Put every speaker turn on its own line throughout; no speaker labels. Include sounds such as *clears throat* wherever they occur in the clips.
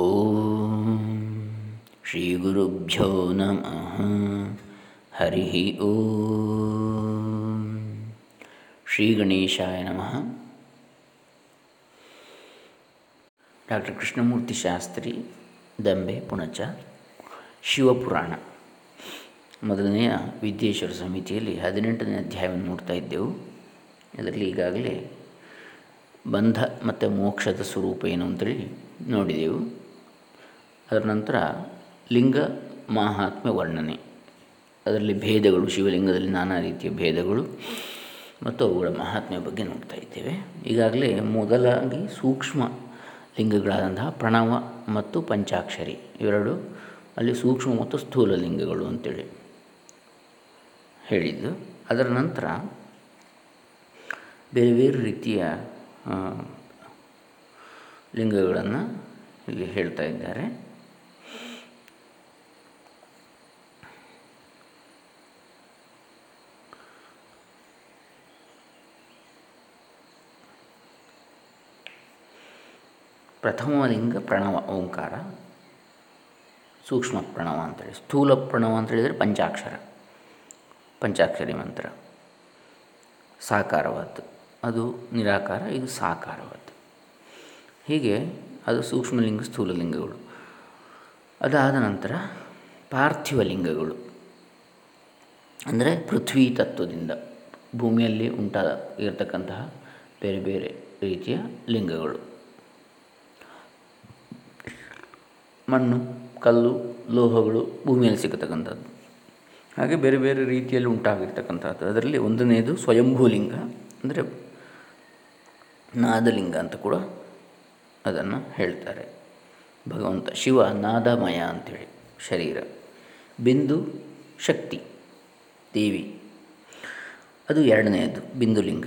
ಓಂ ಶ್ರೀ ಗುರುಭ್ಯೋ ನಮಃ ಹರಿ ಓಂ ಶ್ರೀ ಗಣೇಶಾಯ ನಮಃ ಡಾಕ್ಟರ್ ಕೃಷ್ಣಮೂರ್ತಿ ಶಾಸ್ತ್ರಿ ದಂಬೆ ಪುಣಚ ಶಿವಪುರಾಣ ಮೊದಲನೆಯ ವಿದ್ಯೇಶ್ವರ ಸಮಿತಿಯಲ್ಲಿ ಹದಿನೆಂಟನೇ ಅಧ್ಯಾಯವನ್ನು ನೋಡ್ತಾ ಇದ್ದೆವು. ಅದರಲ್ಲಿ ಈಗಾಗಲೇ ಬಂಧ ಮತ್ತು ಮೋಕ್ಷದ ಸ್ವರೂಪ ಏನು ಅಂತೇಳಿ ನೋಡಿದೆವು. ಅದರ ನಂತರ ಲಿಂಗ ಮಾಹಾತ್ಮ್ಯ ವರ್ಣನೆ. ಅದರಲ್ಲಿ ಭೇದಗಳು, ಶಿವಲಿಂಗದಲ್ಲಿ ನಾನಾ ರೀತಿಯ ಭೇದಗಳು ಮತ್ತು ಅವುಗಳ ಮಹಾತ್ಮ್ಯ ಬಗ್ಗೆ ನೋಡ್ತಾ ಇದ್ದೇವೆ. ಈಗಾಗಲೇ ಮೊದಲಾಗಿ ಸೂಕ್ಷ್ಮ ಲಿಂಗಗಳಾದಂತಹ ಪ್ರಣವ ಮತ್ತು ಪಂಚಾಕ್ಷರಿ ಇವೆರಡು ಅಲ್ಲಿ ಸೂಕ್ಷ್ಮ ಮತ್ತು ಸ್ಥೂಲ ಲಿಂಗಗಳು ಅಂತೇಳಿ ಹೇಳಿದ್ದು. ಅದರ ನಂತರ ಬೇರೆ ಬೇರೆ ರೀತಿಯ ಲಿಂಗಗಳನ್ನು ಇಲ್ಲಿ ಹೇಳ್ತಾ ಇದ್ದಾರೆ. ಪ್ರಥಮ ಲಿಂಗ ಪ್ರಣವ ಓಂಕಾರ, ಸೂಕ್ಷ್ಮ ಪ್ರಣವ ಅಂತೇಳಿ, ಸ್ಥೂಲ ಪ್ರಣವ ಅಂತ ಹೇಳಿದರೆ ಪಂಚಾಕ್ಷರ, ಪಂಚಾಕ್ಷರಿ ಮಂತ್ರ. ಸಾಕಾರವಾದ್ದು. ಅದು ನಿರಾಕಾರ, ಇದು ಸಾಕಾರವಾದ್ದು. ಹೀಗೆ ಅದು ಸೂಕ್ಷ್ಮಲಿಂಗ, ಸ್ಥೂಲಲಿಂಗಗಳು. ಅದಾದ ನಂತರ ಪಾರ್ಥಿವ ಲಿಂಗಗಳು ಅಂದರೆ ಪೃಥ್ವಿ ತತ್ವದಿಂದ ಭೂಮಿಯಲ್ಲಿ ಉಂಟಾದ ಇರತಕ್ಕಂತಹ ಬೇರೆ ಬೇರೆ ರೀತಿಯ ಲಿಂಗಗಳು. ಮಣ್ಣು, ಕಲ್ಲು, ಲೋಹಗಳು ಭೂಮಿಯಲ್ಲಿ ಸಿಗತಕ್ಕಂಥದ್ದು. ಹಾಗೆ ಬೇರೆ ಬೇರೆ ರೀತಿಯಲ್ಲಿ ಉಂಟಾಗಿರ್ತಕ್ಕಂಥದ್ದು. ಅದರಲ್ಲಿ ಒಂದನೆಯದು ಸ್ವಯಂಭೂಲಿಂಗ, ಅಂದರೆ ನಾದಲಿಂಗ ಅಂತ ಕೂಡ ಅದನ್ನು ಹೇಳ್ತಾರೆ. ಭಗವಂತ, ಶಿವ, ನಾದಮಯ ಅಂಥೇಳಿ ಶರೀರ. ಬಿಂದು, ಶಕ್ತಿ, ದೇವಿ. ಅದು ಎರಡನೆಯದು, ಬಿಂದುಲಿಂಗ.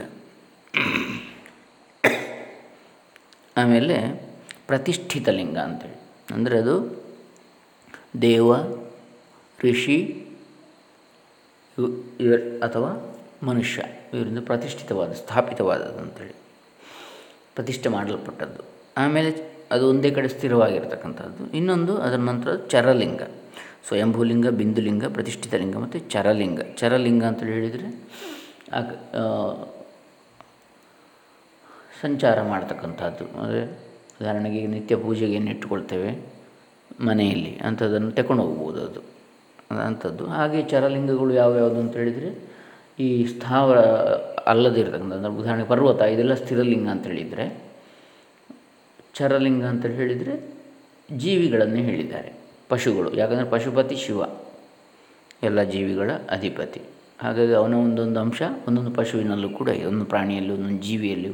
ಆಮೇಲೆ ಪ್ರತಿಷ್ಠಿತ ಲಿಂಗ ಅಂತೇಳಿ. ಅಂದರೆ ಅದು ದೇವ, ಋಷಿ, ಇವ ಅಥವಾ ಮನುಷ್ಯ, ಇವರಿಂದ ಪ್ರತಿಷ್ಠಿತವಾದ, ಸ್ಥಾಪಿತವಾದದ್ದು ಅಂತೇಳಿ. ಪ್ರತಿಷ್ಠೆ ಮಾಡಲ್ಪಟ್ಟದ್ದು. ಆಮೇಲೆ ಅದು ಒಂದೇ ಕಡೆ ಸ್ಥಿರವಾಗಿರ್ತಕ್ಕಂಥದ್ದು. ಇನ್ನೊಂದು ಅದರ ನಂತರ ಚರಲಿಂಗ. ಸ್ವಯಂಭೂಲಿಂಗ, ಬಿಂದುಲಿಂಗ, ಪ್ರತಿಷ್ಠಿತ ಲಿಂಗ ಮತ್ತು ಚರಲಿಂಗ. ಚರಲಿಂಗ ಅಂತೇಳಿ ಹೇಳಿದರೆ ಸಂಚಾರ ಮಾಡ್ತಕ್ಕಂಥದ್ದು. ಅಂದರೆ ಉದಾಹರಣೆಗೆ ನಿತ್ಯ ಪೂಜೆಗೆ ಏನು ಇಟ್ಟುಕೊಳ್ತೇವೆ? ಮನೆಯಲ್ಲಿ ಅಂಥದ್ದನ್ನು ತಗೊಂಡು ಹೋಗ್ಬೋದು ಅದು. ಅಂಥದ್ದು. ಹಾಗೆ ಚರಲಿಂಗಗಳು ಯಾವ್ಯಾವುದು ಅಂತ ಹೇಳಿದರೆ, ಈ ಸ್ಥಾವರ ಅಲ್ಲದಿರ್ತಕ್ಕಂಥ ಅಂದರೆ ಉದಾಹರಣೆಗೆ ಪರ್ವತ, ಇದೆಲ್ಲ ಸ್ಥಿರಲಿಂಗ ಅಂತ ಹೇಳಿದರೆ, ಚರಲಿಂಗ ಅಂತ ಹೇಳಿದರೆ ಜೀವಿಗಳನ್ನು ಹೇಳಿದ್ದಾರೆ. ಪಶುಗಳು. ಯಾಕಂದರೆ ಪಶುಪತಿ ಶಿವ. ಎಲ್ಲ ಜೀವಿಗಳ ಅಧಿಪತಿ. ಹಾಗಾಗಿ ಅವನ ಒಂದೊಂದು ಅಂಶ ಒಂದೊಂದು ಪಶುವಿನಲ್ಲೂ ಕೂಡ ಒಂದು ಪ್ರಾಣಿಯಲ್ಲೂ ಒಂದೊಂದು ಜೀವಿಯಲ್ಲೂ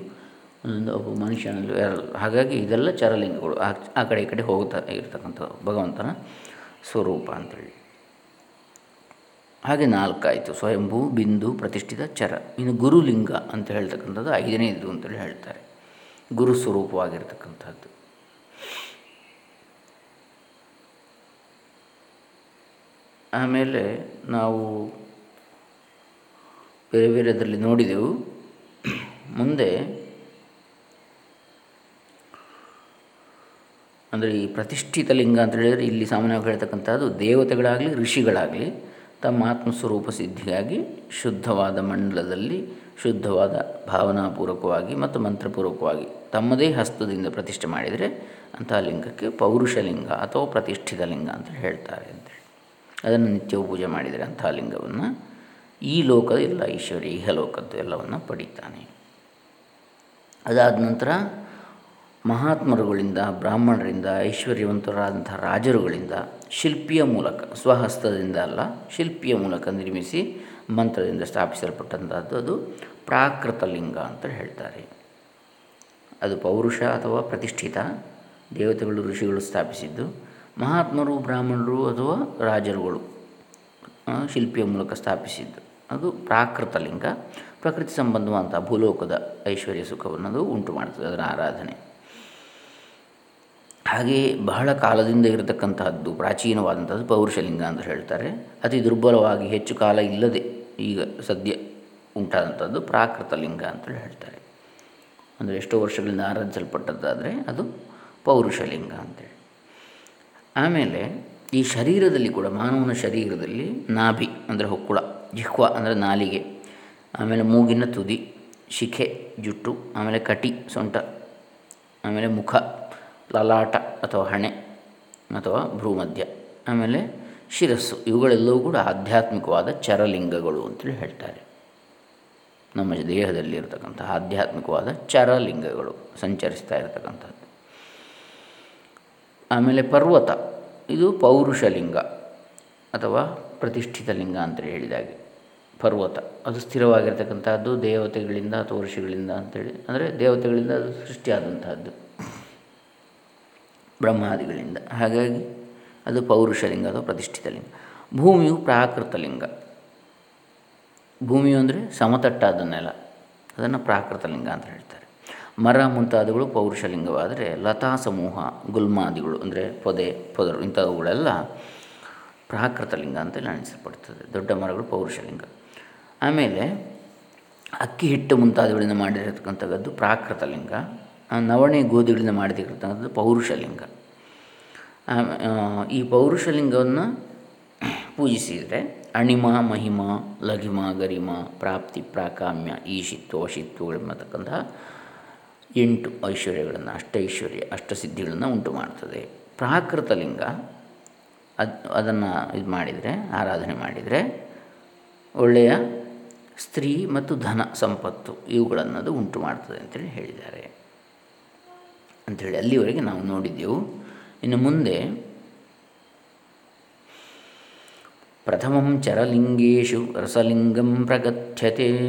ಒಂದೊಂದು ಒಬ್ಬ ಮನುಷ್ಯನಲ್ಲಿ ಇರಲ್ಲ ಹಾಗಾಗಿ ಇದೆಲ್ಲ ಚರಲಿಂಗಗಳು ಆ ಕಡೆ ಈ ಕಡೆ ಹೋಗ್ತಾ ಇರ್ತಕ್ಕಂಥ ಭಗವಂತನ ಸ್ವರೂಪ ಅಂತೇಳಿ. ಹಾಗೆ ನಾಲ್ಕಾಯಿತು, ಸ್ವಯಂಭೂ ಬಿಂದು ಪ್ರತಿಷ್ಠಿತ ಚರ. ಇನ್ನು ಗುರುಲಿಂಗ ಅಂತ ಹೇಳ್ತಕ್ಕಂಥದ್ದು ಐದನೇದು ಅಂತೇಳಿ ಹೇಳ್ತಾರೆ. ಗುರು ಸ್ವರೂಪವಾಗಿರ್ತಕ್ಕಂಥದ್ದು. ಆಮೇಲೆ ನಾವು ಬೇರೆ ಬೇರೆದರಲ್ಲಿ ನೋಡಿದೆವು. ಮುಂದೆ ಅಂದರೆ ಈ ಪ್ರತಿಷ್ಠಿತ ಲಿಂಗ ಅಂತ ಹೇಳಿದರೆ ಇಲ್ಲಿ ಸಾಮಾನ್ಯವಾಗಿ ಹೇಳ್ತಕ್ಕಂಥದ್ದು ದೇವತೆಗಳಾಗಲಿ, ಋಷಿಗಳಾಗಲಿ ತಮ್ಮ ಆತ್ಮಸ್ವರೂಪ ಸಿದ್ಧಿಗಾಗಿ ಶುದ್ಧವಾದ ಮಂಡಲದಲ್ಲಿ ಶುದ್ಧವಾದ ಭಾವನಾಪೂರ್ವಕವಾಗಿ ಮತ್ತು ಮಂತ್ರಪೂರ್ವಕವಾಗಿ ತಮ್ಮದೇ ಹಸ್ತದಿಂದ ಪ್ರತಿಷ್ಠೆ ಮಾಡಿದರೆ ಅಂತಹ ಲಿಂಗಕ್ಕೆ ಪೌರುಷ ಲಿಂಗ ಅಥವಾ ಪ್ರತಿಷ್ಠಿತ ಲಿಂಗ ಅಂತ ಹೇಳ್ತಾರೆ ಅಂತೇಳಿ ಅದನ್ನು ನಿತ್ಯವೂ ಪೂಜೆ ಮಾಡಿದರೆ ಅಂತಹ ಲಿಂಗವನ್ನು ಈ ಲೋಕದ ಎಲ್ಲ ಈಹ ಲೋಕದ್ದು ಎಲ್ಲವನ್ನು ಪಡಿತಾನೆ. ಅದಾದ ನಂತರ ಮಹಾತ್ಮರುಗಳಿಂದ, ಬ್ರಾಹ್ಮಣರಿಂದ, ಐಶ್ವರ್ಯವಂತರಾದಂಥ ರಾಜರುಗಳಿಂದ, ಶಿಲ್ಪಿಯ ಮೂಲಕ, ಸ್ವಹಸ್ತದಿಂದ ಅಲ್ಲ, ಶಿಲ್ಪಿಯ ಮೂಲಕ ನಿರ್ಮಿಸಿ ಮಂತ್ರದಿಂದ ಸ್ಥಾಪಿಸಲ್ಪಟ್ಟಂಥದ್ದು ಅದು ಪ್ರಾಕೃತ ಲಿಂಗ ಅಂತ ಹೇಳ್ತಾರೆ. ಅದು ಪೌರುಷ ಅಥವಾ ಪ್ರತಿಷ್ಠಿತ, ದೇವತೆಗಳು, ಋಷಿಗಳು ಸ್ಥಾಪಿಸಿದ್ದು, ಮಹಾತ್ಮರು, ಬ್ರಾಹ್ಮಣರು ಅಥವಾ ರಾಜರುಗಳು ಶಿಲ್ಪಿಯ ಮೂಲಕ ಸ್ಥಾಪಿಸಿದ್ದು. ಅದು ಪ್ರಾಕೃತ ಲಿಂಗ ಪ್ರಕೃತಿ ಸಂಬಂಧವಂಥ ಭೂಲೋಕದ ಐಶ್ವರ್ಯ ಸುಖವನ್ನು ಅದು ಉಂಟು ಮಾಡ್ತದೆ ಅದರ ಆರಾಧನೆ. ಹಾಗೆಯೇ ಬಹಳ ಕಾಲದಿಂದ ಇರತಕ್ಕಂಥದ್ದು ಪ್ರಾಚೀನವಾದಂಥದ್ದು ಪೌರುಷಲಿಂಗ ಅಂತ ಹೇಳ್ತಾರೆ. ಅತಿ ದುರ್ಬಲವಾಗಿ ಹೆಚ್ಚು ಕಾಲ ಇಲ್ಲದೆ ಈಗ ಸದ್ಯ ಉಂಟಾದಂಥದ್ದು ಪ್ರಾಕೃತ ಲಿಂಗ ಅಂತೇಳಿ ಹೇಳ್ತಾರೆ. ಅಂದರೆ ಎಷ್ಟೋ ವರ್ಷಗಳಿಂದ ಆರಾಧಿಸಲ್ಪಟ್ಟದ್ದಾದರೆ ಅದು ಪೌರುಷಲಿಂಗ ಅಂತೇಳಿ ಆಮೇಲೆ ಈ ಶರೀರದಲ್ಲಿ ಕೂಡ, ಮಾನವನ ಶರೀರದಲ್ಲಿ ನಾಭಿ ಅಂದರೆ ಹೊಕ್ಕುಳ, ಜಿಹ್ವ ಅಂದರೆ ನಾಲಿಗೆ, ಆಮೇಲೆ ಮೂಗಿನ ತುದಿ, ಶಿಖೆ, ಜುಟ್ಟು, ಆಮೇಲೆ ಕಟಿ, ಸೊಂಟ, ಆಮೇಲೆ ಮುಖ ಲಲಾಟ ಅಥವಾ ಹಣೆ ಅಥವಾ ಭ್ರೂಮಧ್ಯ, ಆಮೇಲೆ ಶಿರಸ್ಸು, ಇವುಗಳೆಲ್ಲವೂ ಕೂಡ ಆಧ್ಯಾತ್ಮಿಕವಾದ ಚರಲಿಂಗಗಳು ಅಂತೇಳಿ ಹೇಳ್ತಾರೆ. ನಮ್ಮ ದೇಹದಲ್ಲಿ ಇರತಕ್ಕಂತಹ ಆಧ್ಯಾತ್ಮಿಕವಾದ ಚರಲಿಂಗಗಳು ಸಂಚರಿಸ್ತಾ ಇರತಕ್ಕಂಥದ್ದು. ಆಮೇಲೆ ಪರ್ವತ, ಇದು ಪೌರುಷಲಿಂಗ ಅಥವಾ ಪ್ರತಿಷ್ಠಿತ ಲಿಂಗ ಅಂತ ಹೇಳಿದಾಗೆ ಪರ್ವತ, ಅದು ಸ್ಥಿರವಾಗಿರ್ತಕ್ಕಂಥದ್ದು ದೇವತೆಗಳಿಂದ ಅಥವಾ ಋಷಿಗಳಿಂದ ಅಂತೇಳಿ, ಅಂದರೆ ದೇವತೆಗಳಿಂದ ಅದು ಸೃಷ್ಟಿಯಾದಂತಹದ್ದು ಬ್ರಹ್ಮಾದಿಗಳಿಂದ. ಹಾಗಾಗಿ ಅದು ಪೌರುಷಲಿಂಗ ಅಥವಾ ಪ್ರತಿಷ್ಠಿತ ಲಿಂಗ. ಭೂಮಿಯು ಪ್ರಾಕೃತ ಲಿಂಗ. ಭೂಮಿಯು ಅಂದರೆ ಸಮತಟ್ಟಾದ ನೆಲ. ಅದನ್ನು ಪ್ರಾಕೃತ ಲಿಂಗ ಅಂತ ಹೇಳ್ತಾರೆ. ಮರ ಮುಂತಾದವುಗಳು ಪೌರುಷಲಿಂಗವಾದರೆ ಲತಾ ಸಮೂಹ, ಗುಲ್ಮಾದಿಗಳು ಅಂದರೆ ಪೊದೆ, ಪೊದರು ಇಂಥವುಗಳೆಲ್ಲ ಪ್ರಾಕೃತ ಲಿಂಗ ಅಂತೇಳಿ ಅನಿಸಲ್ಪಡ್ತದೆ ದೊಡ್ಡ ಮರಗಳು ಪೌರುಷಲಿಂಗ ಆಮೇಲೆ ಅಕ್ಕಿ ಹಿಟ್ಟು ಮುಂತಾದವುಗಳಿಂದ ಮಾಡಿರತಕ್ಕಂಥದ್ದು ಪ್ರಾಕೃತ ಲಿಂಗ. ನವಣೆ ಗೋಧಿಗಳಿಂದ ಮಾಡಿದಿರ್ತಕ್ಕಂಥದ್ದು ಪೌರುಷಲಿಂಗ. ಈ ಪೌರುಷಲಿಂಗವನ್ನು ಪೂಜಿಸಿದರೆ ಅಣಿಮ, ಮಹಿಮ, ಲಘಿಮ, ಗರಿಮ, ಪ್ರಾಪ್ತಿ, ಪ್ರಾಕಾಮ್ಯ, ಈಶಿತ್ವ ವಶಿತ್ವಗಳೆಂಬತಕ್ಕಂತಹ ಎಂಟು ಐಶ್ವರ್ಯಗಳನ್ನು ಅಷ್ಟೈಶ್ವರ್ಯ ಅಷ್ಟಸಿದ್ಧಿಗಳನ್ನು ಉಂಟು ಮಾಡ್ತದೆ. ಪ್ರಾಕೃತ ಲಿಂಗ ಅದು, ಅದನ್ನು ಇದು ಮಾಡಿದರೆ, ಆರಾಧನೆ ಮಾಡಿದರೆ ಒಳ್ಳೆಯ ಸ್ತ್ರೀ ಮತ್ತು ಧನ ಸಂಪತ್ತು ಇವುಗಳನ್ನದು ಉಂಟು ಮಾಡ್ತದೆ ಅಂತೇಳಿ ಹೇಳಿದ್ದಾರೆ. ಅಂಥೇಳಿ ಅಲ್ಲಿವರೆಗೆ ನಾವು ನೋಡಿದ್ದೆವು ಇನ್ನು ಮುಂದೆ ಪ್ರಥಮಂ ಚರಲಿಂಗೇಶು ರಸಲಿಂಗಂ ಪ್ರಗತ್ಯತೆ.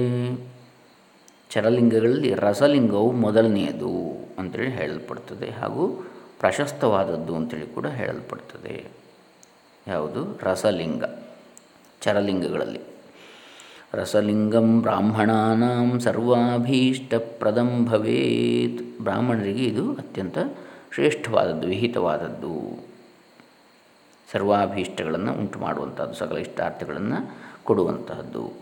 ಚರಲಿಂಗಗಳಲ್ಲಿ ರಸಲಿಂಗವು ಮೊದಲನೆಯದು ಅಂತೇಳಿ ಹೇಳಲ್ಪಡ್ತದೆ ಹಾಗೂ ಪ್ರಶಸ್ತವಾದದ್ದು ಅಂತೇಳಿ ಕೂಡ ಹೇಳಲ್ಪಡ್ತದೆ. ಯಾವುದು? ರಸಲಿಂಗ. ಚರಲಿಂಗಗಳಲ್ಲಿ. ರಸಲಿಂಗಂ ಬ್ರಾಹ್ಮಣಾನಾಂ ಸರ್ವಾಭೀಷ್ಟಪ್ರದಂ ಭವೇತ್. ಬ್ರಾಹ್ಮಣರಿಗೆ ಇದು ಅತ್ಯಂತ ಶ್ರೇಷ್ಠವಾದದ್ದು, ವಿಹಿತವಾದದ್ದು. ಸರ್ವಾಭೀಷ್ಟಗಳನ್ನು ಉಂಟು ಮಾಡುವಂಥದ್ದು ಸಕಲ ಇಷ್ಟಾರ್ಥಗಳನ್ನು ಕೊಡುವಂತಹದ್ದು.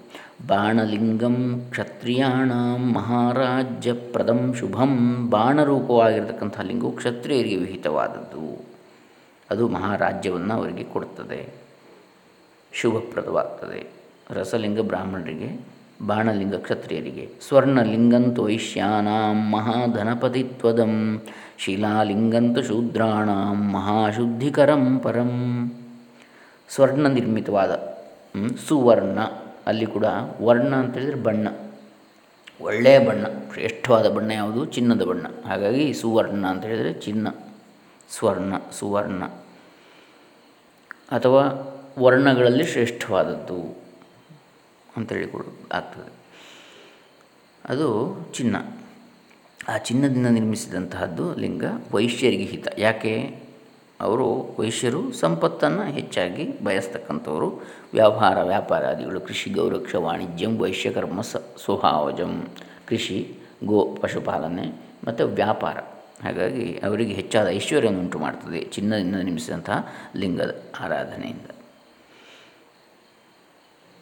ಬಾಣಲಿಂಗಂ ಕ್ಷತ್ರಿಯಾಣ ಮಹಾರಾಜ್ಯ ಪ್ರದಂ ಶುಭಂ. ಬಾಣರೂಪವಾಗಿರತಕ್ಕಂಥ ಲಿಂಗವು ಕ್ಷತ್ರಿಯರಿಗೆ ವಿಹಿತವಾದದ್ದು. ಅದು ಮಹಾರಾಜ್ಯವನ್ನು ಅವರಿಗೆ ಕೊಡುತ್ತದೆ ಶುಭಪ್ರದವಾಗ್ತದೆ. ರಸಲಿಂಗ ಬ್ರಾಹ್ಮಣರಿಗೆ, ಬಾಣಲಿಂಗ ಕ್ಷತ್ರಿಯರಿಗೆ ಸ್ವರ್ಣಲಿಂಗಂತು ವೈಶ್ಯಾನಾಂ ಮಹಾಧನಪತಿತ್ವದಂ, ಶಿಲಾಲಿಂಗಂತು ಶೂದ್ರಾಣಾಂ ಮಹಾಶುದ್ಧಿಕರಂ ಪರಂ. ಸ್ವರ್ಣ ನಿರ್ಮಿತವಾದ ಸುವರ್ಣ, ಅಲ್ಲಿ ಕೂಡ ವರ್ಣ ಅಂತೇಳಿದರೆ ಬಣ್ಣ. ಒಳ್ಳೆಯ ಬಣ್ಣ, ಶ್ರೇಷ್ಠವಾದ ಬಣ್ಣ ಯಾವುದು? ಚಿನ್ನದ ಬಣ್ಣ. ಹಾಗಾಗಿ ಸುವರ್ಣ ಅಂತ ಹೇಳಿದರೆ ಚಿನ್ನ, ಸ್ವರ್ಣ, ಸುವರ್ಣ. ಅಥವಾ ವರ್ಣಗಳಲ್ಲಿ ಶ್ರೇಷ್ಠವಾದದ್ದು. ಅಂತೇಳಿ ಕೂಡ, ಆಗ್ತದೆ. ಅದು ಚಿನ್ನ. ಆ ಚಿನ್ನದಿಂದ ನಿರ್ಮಿಸಿದಂತಹದ್ದು ಲಿಂಗ ವೈಶ್ಯರಿಗೆ ಹಿತ. ಯಾಕೆ? ಅವರು ವೈಶ್ಯರು ಸಂಪತ್ತನ್ನು ಹೆಚ್ಚಾಗಿ ಬಯಸ್ತಕ್ಕಂಥವರು. ವ್ಯವಹಾರ ವ್ಯಾಪಾರಾದಿಗಳು, ಕೃಷಿ ಗೌರಕ್ಷ ವಾಣಿಜ್ಯಂ ವೈಶ್ಯಕರ್ಮ ಸ, ಸ್ವಭಾವಜಂ, ಕೃಷಿ, ಗೋ, ಪಶುಪಾಲನೆ ಮತ್ತು ವ್ಯಾಪಾರ. ಹಾಗಾಗಿ ಅವರಿಗೆ ಹೆಚ್ಚಾದ ಐಶ್ವರ್ಯವನ್ನು ಉಂಟು ಮಾಡ್ತದೆ ಚಿನ್ನದಿಂದ ನಿರ್ಮಿಸಿದಂತಹ ಲಿಂಗದ ಆರಾಧನೆಯಿಂದ.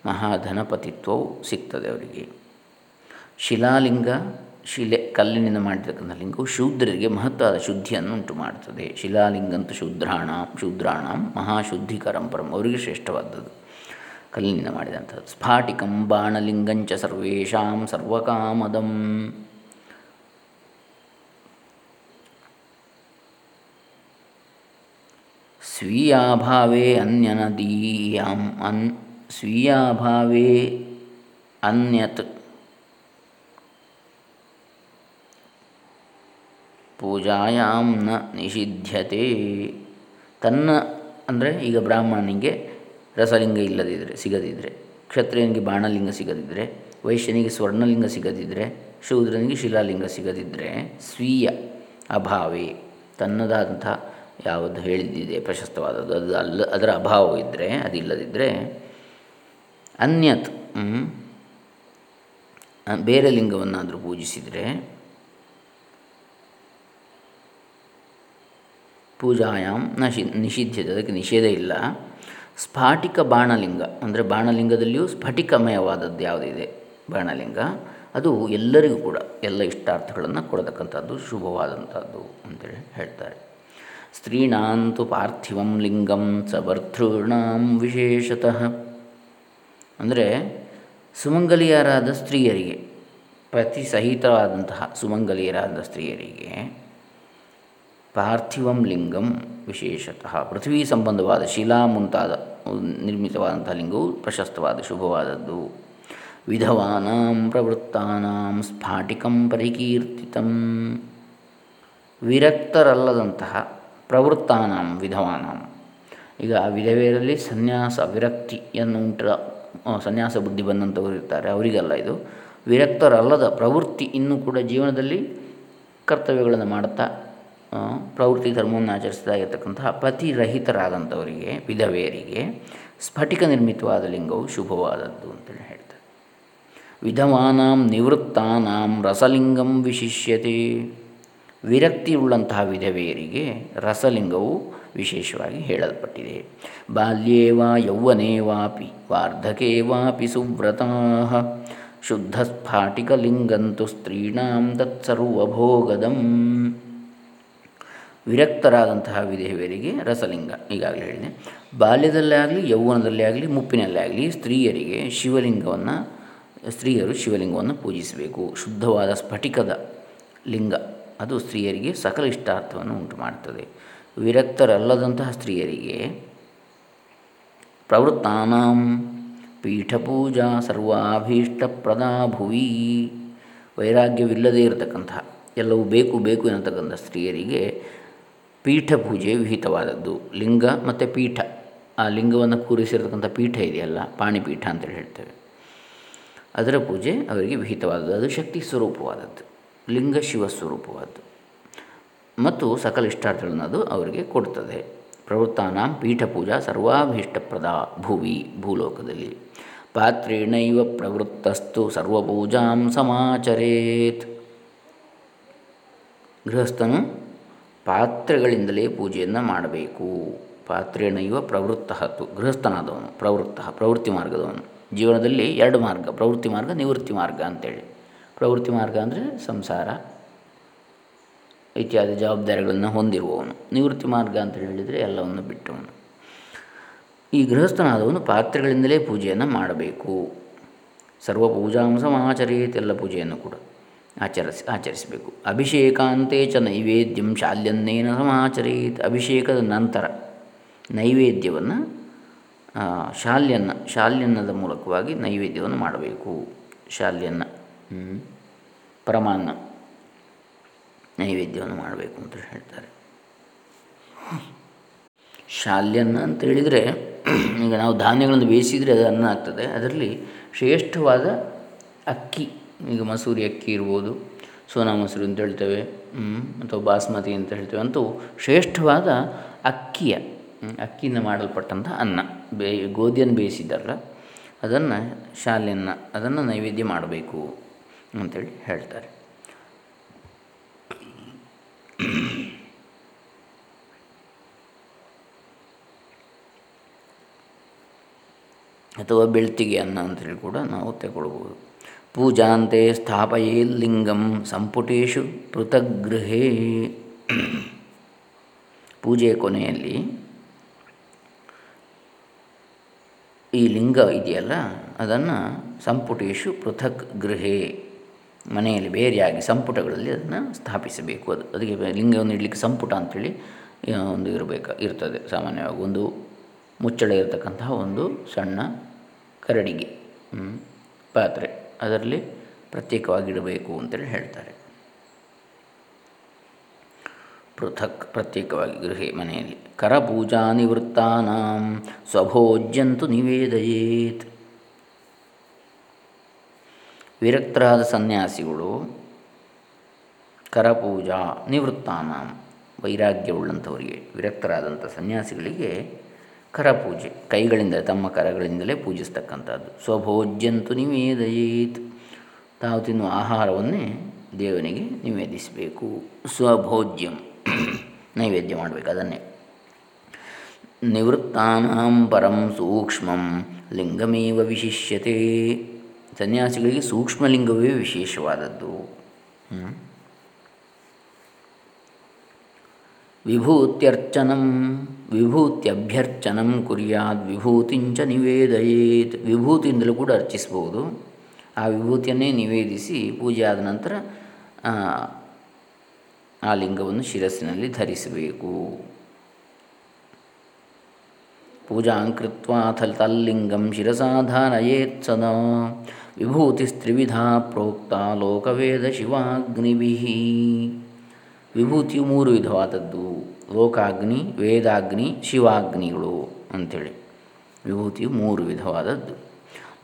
ಮಹಾಧನಪತಿತ್ವವು ಸಿಗ್ತದೆ ಅವರಿಗೆ. ಶಿಲಾಲಿಂಗ, ಶಿಲೆ, ಕಲ್ಲಿನಿಂದ ಮಾಡಿರ್ತಕ್ಕಂಥ ಲಿಂಗವು ಶೂದ್ರರಿಗೆ ಮಹತ್ವದ ಶುದ್ಧಿಯನ್ನು ಉಂಟು ಮಾಡ್ತದೆ. ಶಿಲಾಲಿಂಗಂತ ಶೂದ್ರಾಣ ಶೂದ್ರಾಣ ಮಹಾಶುದ್ಧಿ ಪರಂ, ಅವರಿಗೆ ಶ್ರೇಷ್ಠವಾದದ್ದು. ಕಲ್ಲಿನಿಂದ ಮಾಡಿದಂಥದ್ದು. ಸ್ಫಾಟಿಕಂ ಬಾಣಲಿಂಗಂಚ ಸರ್ವೇಷಾಂ ಸರ್ವಕಾಮದಂ. ಸ್ವೀಯಾಭಾವೇ ಅನ್ಯನದೀಯಂ, ಅನ್ ಸ್ವೀಯಾಭಾವೇ ಅನ್ಯತ್. ಪೂಜಾಯಾಮ್ನ ನಿಷಿಧ್ಯತೆ ತನ್ನ ಅಂದರೆ ಈಗ ಬ್ರಾಹ್ಮಣನಿಗೆ ರಸಲಿಂಗ ಇಲ್ಲದಿದ್ದರೆ ಸಿಗದಿದ್ದರೆ ಕ್ಷತ್ರಿಯನಿಗೆ ಬಾಣಲಿಂಗ ಸಿಗದಿದ್ದರೆ ವೈಶ್ಯನಿಗೆ ಸ್ವರ್ಣಲಿಂಗ ಸಿಗದಿದ್ದರೆ ಶೂದ್ರನಿಗೆ ಶಿಲಾಲಿಂಗ ಸಿಗದಿದ್ದರೆ ಸ್ವೀಯ ಅಭಾವೇ. ತನ್ನದಾದಂಥ ಯಾವುದು ಹೇಳಿದ್ದಿದೆ, ಪ್ರಶಸ್ತವಾದದ್ದು, ಅದು ಅಲ್ಲ, ಅದರ ಅಭಾವ ಇದ್ದರೆ ಅದಿಲ್ಲದಿದ್ದರೆ ಅನ್ಯತ್ ಬೇರೆ ಲಿಂಗವನ್ನಾದರೂ ಪೂಜಿಸಿದರೆ ಪೂಜಾಯಾಮ್ ನಶಿ ನಿಷಿದ್ಧತೆ ಅದಕ್ಕೆ ನಿಷೇಧ ಇಲ್ಲ. ಸ್ಫಾಟಿಕ ಬಾಣಲಿಂಗ, ಅಂದರೆ ಬಾಣಲಿಂಗದಲ್ಲಿಯೂ ಸ್ಫಟಿಕಮಯವಾದದ್ದು ಯಾವುದಿದೆ? ಬಾಣಲಿಂಗ. ಅದು ಎಲ್ಲರಿಗೂ ಕೂಡ, ಎಲ್ಲ ಇಷ್ಟಾರ್ಥಗಳನ್ನು ಕೊಡತಕ್ಕಂಥದ್ದು, ಶುಭವಾದಂಥದ್ದು ಅಂತೇಳಿ ಹೇಳ್ತಾರೆ. ಸ್ತ್ರೀಣಾಂತು ಪಾರ್ಥಿವಂ ಲಿಂಗಂ ಸಭರ್ತೃಣಾಂ ವಿಶೇಷತಃ. ಅಂದರೆ ಸುಮಂಗಲಿಯರಾದ ಸ್ತ್ರೀಯರಿಗೆ ಪತಿ ಸಹಿತವಾದಂತಹ ಸುಮಂಗಲಿಯರಾದ ಸ್ತ್ರೀಯರಿಗೆ ಪಾರ್ಥಿವಂ ಲಿಂಗಂ ವಿಶೇಷತಃ. ಪೃಥ್ವಿ ಸಂಬಂಧವಾದ ಶಿಲಾ ಮುಂತಾದ ನಿರ್ಮಿತವಾದಂಥ ಲಿಂಗವು ಪ್ರಶಸ್ತವಾದ, ಶುಭವಾದದ್ದು. ವಿಧವಾನಾಂ ಪ್ರವೃತ್ತಾನಾಂ ಸ್ಫಾಟಿಕಂ ಪರಿಕೀರ್ತಿತಂ. ವಿರಕ್ತರಲ್ಲದಂತಹ ಪ್ರವೃತ್ತಾನಾಂ, ವಿಧವಾನಾಂ. ಈಗ ವಿಧವೆಯರಲ್ಲಿ ಸನ್ಯಾಸ ವಿರಕ್ತಿಯನ್ನು ಉಂಟ ಸನ್ಯಾಸ ಬುದ್ಧಿ ಬಂದಂಥವರು ಇರ್ತಾರೆ, ಅವರಿಗಲ್ಲ ಇದು. ವಿರಕ್ತರಲ್ಲದ ಪ್ರವೃತ್ತಿ ಇನ್ನೂ ಕೂಡ ಜೀವನದಲ್ಲಿ ಕರ್ತವ್ಯಗಳನ್ನು ಮಾಡುತ್ತಾ ಪ್ರವೃತ್ತಿ ಧರ್ಮವನ್ನು ಆಚರಿಸ್ತಾ ಇರತಕ್ಕಂತಹ ಪತಿರಹಿತರಾದಂಥವರಿಗೆ, ವಿಧವೆಯರಿಗೆ ಸ್ಫಟಿಕ ನಿರ್ಮಿತವಾದ ಲಿಂಗವು ಶುಭವಾದದ್ದು ಅಂತೇಳಿ ಹೇಳ್ತಾರೆ. ವಿಧವಾನಾಂ ನಿವೃತ್ತಾನಾಂ ರಸಲಿಂಗಂ ವಿಶಿಷ್ಯತೆ. ವಿರಕ್ತಿಯುಳ್ಳಂತಹ ವಿಧವೆಯರಿಗೆ ರಸಲಿಂಗವು ವಿಶೇಷವಾಗಿ ಹೇಳಲ್ಪಟ್ಟಿದೆ. ಬಾಲ್ಯೇವಾ ಯೌವನೇವಾಪಿ ಯೌವನೇ ವಾಪಿ, ವಾರ್ಧಕೇ ವಾಪಿ ಸುವ್ರತಾ. ಶುದ್ಧ ಸ್ಫಾಟಿಕಲಿಂಗಂತು ಸ್ತ್ರೀಣಾಂ ತತ್ಸರ್ವಭೋಗದಂ. ವಿರಕ್ತರಾದಂತಹ ವಿಧೇವಿಯರಿಗೆ ರಸಲಿಂಗ, ಈಗಾಗಲೇ ಹೇಳಿದೆ. ಬಾಲ್ಯದಲ್ಲೇ ಆಗಲಿ ಯೌವನದಲ್ಲೇ ಆಗಲಿ ಮುಪ್ಪಿನಲ್ಲೇ ಆಗಲಿ ಸ್ತ್ರೀಯರಿಗೆ ಶಿವಲಿಂಗವನ್ನು, ಸ್ತ್ರೀಯರು ಶಿವಲಿಂಗವನ್ನು ಪೂಜಿಸಬೇಕು. ಶುದ್ಧವಾದ ಸ್ಫಟಿಕದ ಲಿಂಗ, ಅದು ಸ್ತ್ರೀಯರಿಗೆ ಸಕಲ ಇಷ್ಟಾರ್ಥವನ್ನು ಉಂಟು ಮಾಡುತ್ತದೆ ವಿರಕ್ತರಲ್ಲದಂತಹ ಸ್ತ್ರೀಯರಿಗೆ ಪ್ರವೃತ್ತಾನಾಂ ಪೀಠಪೂಜಾ ಸರ್ವಾಭೀಷ್ಟಪ್ರದಾ ಭುವಿ. ವೈರಾಗ್ಯವಿಲ್ಲದೇ ಇರತಕ್ಕಂತಹ, ಎಲ್ಲವೂ ಬೇಕು ಬೇಕು ಎನ್ನತಕ್ಕಂಥ ಸ್ತ್ರೀಯರಿಗೆ ಪೀಠ ಪೂಜೆ ವಿಹಿತವಾದದ್ದು. ಲಿಂಗ ಮತ್ತು ಪೀಠ. ಆ ಲಿಂಗವನ್ನು ಕೂರಿಸಿರತಕ್ಕಂಥ ಪೀಠ ಇದೆಯಲ್ಲ, ಪಾಣಿಪೀಠ ಅಂತೇಳಿ ಹೇಳ್ತೇವೆ. ಅದರ ಪೂಜೆ ಅವರಿಗೆ ವಿಹಿತವಾದದ್ದು. ಅದು ಶಕ್ತಿ ಸ್ವರೂಪವಾದದ್ದು. ಲಿಂಗ ಶಿವ ಸ್ವರೂಪವಾದ್ದು. ಮತ್ತು ಸಕಲ ಇಷ್ಟಾರ್ಥಗಳನ್ನು ಅದು ಅವರಿಗೆ ಕೊಡ್ತದೆ ಪೀಠ ಪೂಜಾ ಸರ್ವಾಭೀಷ್ಟಪ್ರದ ಭುವಿ ಭೂಲೋಕದಲ್ಲಿ. ಪಾತ್ರೇಣೈವ ಪ್ರವೃತ್ತಸ್ತು ಸರ್ವಪೂಜಾಂ ಸಮಾಚರೇತ್. ಗೃಹಸ್ಥನು ಪಾತ್ರೆಗಳಿಂದಲೇ ಪೂಜೆಯನ್ನು ಮಾಡಬೇಕು. ಪಾತ್ರೇಣೈವ ಪ್ರವೃತ್ತ ಗೃಹಸ್ಥನಾದವನು, ಪ್ರವೃತ್ತ, ಪ್ರವೃತ್ತಿ ಮಾರ್ಗದವನು. ಜೀವನದಲ್ಲಿ ಎರಡು ಮಾರ್ಗ, ಪ್ರವೃತ್ತಿ ಮಾರ್ಗ, ನಿವೃತ್ತಿ ಮಾರ್ಗ ಅಂತೇಳಿ. ಪ್ರವೃತ್ತಿ ಮಾರ್ಗ ಅಂದರೆ ಸಂಸಾರ ಇತ್ಯಾದಿ ಜವಾಬ್ದಾರಿಗಳನ್ನು ಹೊಂದಿರುವವನು. ನಿವೃತ್ತಿ ಮಾರ್ಗ ಅಂತ ಹೇಳಿದರೆ ಎಲ್ಲವನ್ನು ಬಿಟ್ಟವನು. ಈ ಗೃಹಸ್ಥನಾದವನು ಪಾತ್ರೆಗಳಿಂದಲೇ ಪೂಜೆಯನ್ನು ಮಾಡಬೇಕು. ಸರ್ವ ಪೂಜಾಂಶ ಎಲ್ಲ ಪೂಜೆಯನ್ನು ಕೂಡ ಆಚರಿಸಿ, ಆಚರಿಸಬೇಕು. ಅಭಿಷೇಕಾಂತೆ ಚ ನೈವೇದ್ಯಂ ಶಾಲ್ಯನ್ನೇನ ಸಮಾಚರೇತ್ ಅಭಿಷೇಕದ ನಂತರ ನೈವೇದ್ಯವನ್ನು ಶಾಲ್ಯನ್ನ, ಶಾಲ್ಯನ್ನದ ಮೂಲಕವಾಗಿ ನೈವೇದ್ಯವನ್ನು ಮಾಡಬೇಕು. ಶಾಲ್ಯನ್ನ ಪರಮಾನ್ನ. ನೈವೇದ್ಯವನ್ನು ಮಾಡಬೇಕು ಅಂತ ಹೇಳ್ತಾರೆ. ಶಾಲ್ಯನ್ನ ಅಂತ ಹೇಳಿದರೆ, ಈಗ ನಾವು ಧಾನ್ಯಗಳನ್ನು ಬೇಯಿಸಿದರೆ ಅದು ಅನ್ನ ಆಗ್ತದೆ. ಅದರಲ್ಲಿ ಶ್ರೇಷ್ಠವಾದ ಅಕ್ಕಿ, ಈಗ ಮಸೂರಿ ಅಕ್ಕಿ ಇರ್ಬೋದು, ಸೋನಾ ಮಸೂರಿ ಅಂತ ಹೇಳ್ತೇವೆ ಅಥವಾ ಬಾಸ್ಮತಿ ಅಂತ ಹೇಳ್ತೇವೆ, ಅಂತೂ ಶ್ರೇಷ್ಠವಾದ ಅಕ್ಕಿಯ ಅಕ್ಕಿಯಿಂದ ಮಾಡಲ್ಪಟ್ಟಂಥ ಅನ್ನ, ಬೇ, ಗೋಧಿಯನ್ನು ಬೇಯಿಸಿದ್ದಾರಲ್ಲ, ಅದನ್ನು ಶಾಲೆಯನ್ನು, ಅದನ್ನು ನೈವೇದ್ಯ ಮಾಡಬೇಕು ಅಂತೇಳಿ ಹೇಳ್ತಾರೆ. *clears throat* ಅಥವಾ ಬೆಳ್ತಿಗೆ ಅನ್ನ ಅಂತೇಳಿ ಕೂಡ ನಾವು ತಗೊಳ್ಬೋದು ಪೂಜಾಂತೆ ಸ್ಥಾಪಯೇ ಲಿಂಗಂ ಸಂಪುಟೇಶು ಪೃಥಗ್ಗೃಹೇ. *clears throat* ಪೂಜೆಯ ಕೊನೆಯಲ್ಲಿ ಈ ಲಿಂಗ ಇದೆಯಲ್ಲ, ಅದನ್ನು ಸಂಪುಟೇಶು ಪೃಥಕ್ ಗೃಹೇ ಮನೆಯಲ್ಲಿ ಬೇರೆಯಾಗಿ ಸಂಪುಟಗಳಲ್ಲಿ ಅದನ್ನು ಸ್ಥಾಪಿಸಬೇಕು. ಅದು ಅದಕ್ಕೆ ಲಿಂಗವನ್ನು ಇಡಲಿಕ್ಕೆ ಸಂಪುಟ ಅಂಥೇಳಿ ಒಂದು ಇರಬೇಕು, ಇರ್ತದೆ ಸಾಮಾನ್ಯವಾಗಿ. ಒಂದು ಮುಚ್ಚಳ ಇರತಕ್ಕಂತಹ ಒಂದು ಸಣ್ಣ ಕರಡಿಗೆ ಪಾತ್ರೆ. ಅದರಲ್ಲಿ ಪ್ರತ್ಯೇಕವಾಗಿಡಬೇಕು ಅಂತೇಳಿ ಹೇಳ್ತಾರೆ. ಪೃಥಕ್ ಪ್ರತ್ಯೇಕವಾಗಿ ಗೃಹೆ ಮನೆಯಲ್ಲಿ. ಕರಪೂಜಾ ನಿವೃತ್ತಾನಾಂ ಸ್ವಭೋಜ್ಯಂತು ನಿವೇದಯೇತ್. ವಿರಕ್ತರಾದ ಸನ್ಯಾಸಿಗಳು, ಕರಪೂಜಾ, ನಿವೃತ್ತಾನ, ವೈರಾಗ್ಯವುಳ್ಳಂಥವರಿಗೆ, ವಿರಕ್ತರಾದಂಥ ಸನ್ಯಾಸಿಗಳಿಗೆ ಕರಪೂಜೆ ಕೈಗಳಿಂದ ತಮ್ಮ ಕರಗಳಿಂದಲೇ ಪೂಜಿಸ್ತಕ್ಕಂಥದ್ದು. ಸ್ವಭೋಜ್ಯಂತು ನಿವೇದಯೇತ್. ತಾವು ತಿನ್ನುವ ಆಹಾರವನ್ನೇ ದೇವನಿಗೆ ನಿವೇದಿಸಬೇಕು. ಸ್ವಭೋಜ್ಯಂ. ನೈವೇದ್ಯ ಮಾಡಬೇಕು ಅದನ್ನೇ. ನಿವೃತ್ತಾನಾಂ ಪರಂ ಸೂಕ್ಷ್ಮಂ, ಲಿಂಗಮೇವ ವಿಶಿಷ್ಯತೆ. ಸನ್ಯಾಸಿಗಳಿಗೆ ಸೂಕ್ಷ್ಮಲಿಂಗವೇ ವಿಶೇಷವಾದದ್ದು. ವಿಭೂತ್ಯರ್ಚನಂ, ವಿಭೂತ್ಯಭ್ಯರ್ಚನಂ ಕುರ್ಯಾದ್, ವಿಭೂತಿಂಚ ನಿವೇದಯೇತ್, ವಿಭೂತಿಯಿಂದಲೂ ಕೂಡ ಅರ್ಚಿಸ್ಬೋದು. ಆ ವಿಭೂತಿಯನ್ನೇ ನಿವೇದಿಸಿ ಪೂಜೆ ಆದ ನಂತರ, ಆ ಲಿಂಗವನ್ನು ಶಿರಸ್ಸಿನಲ್ಲಿ ಧರಿಸಬೇಕು. ಪೂಜಾಂಕೃತ್ವಾ ತಲ್ಲಿಂಗಂ ಶಿರಸಾಧಾರಯೇತ್ ಸದಾ ವಿಭೂತಿಸ್ತ್ರಿವಿಧ ಪ್ರೋಕ್ತ ಲೋಕವೇದ ಶಿವಾಗ್ನಿಭಿ. ವಿಭೂತಿಯು ಮೂರು ವಿಧವಾದದ್ದು. ಲೋಕಾಗ್ನಿ, ವೇದಾಗ್ನಿ, ಶಿವಾಗ್ನಿಗಳು ಅಂಥೇಳಿ ವಿಭೂತಿಯು ಮೂರು ವಿಧವಾದದ್ದು.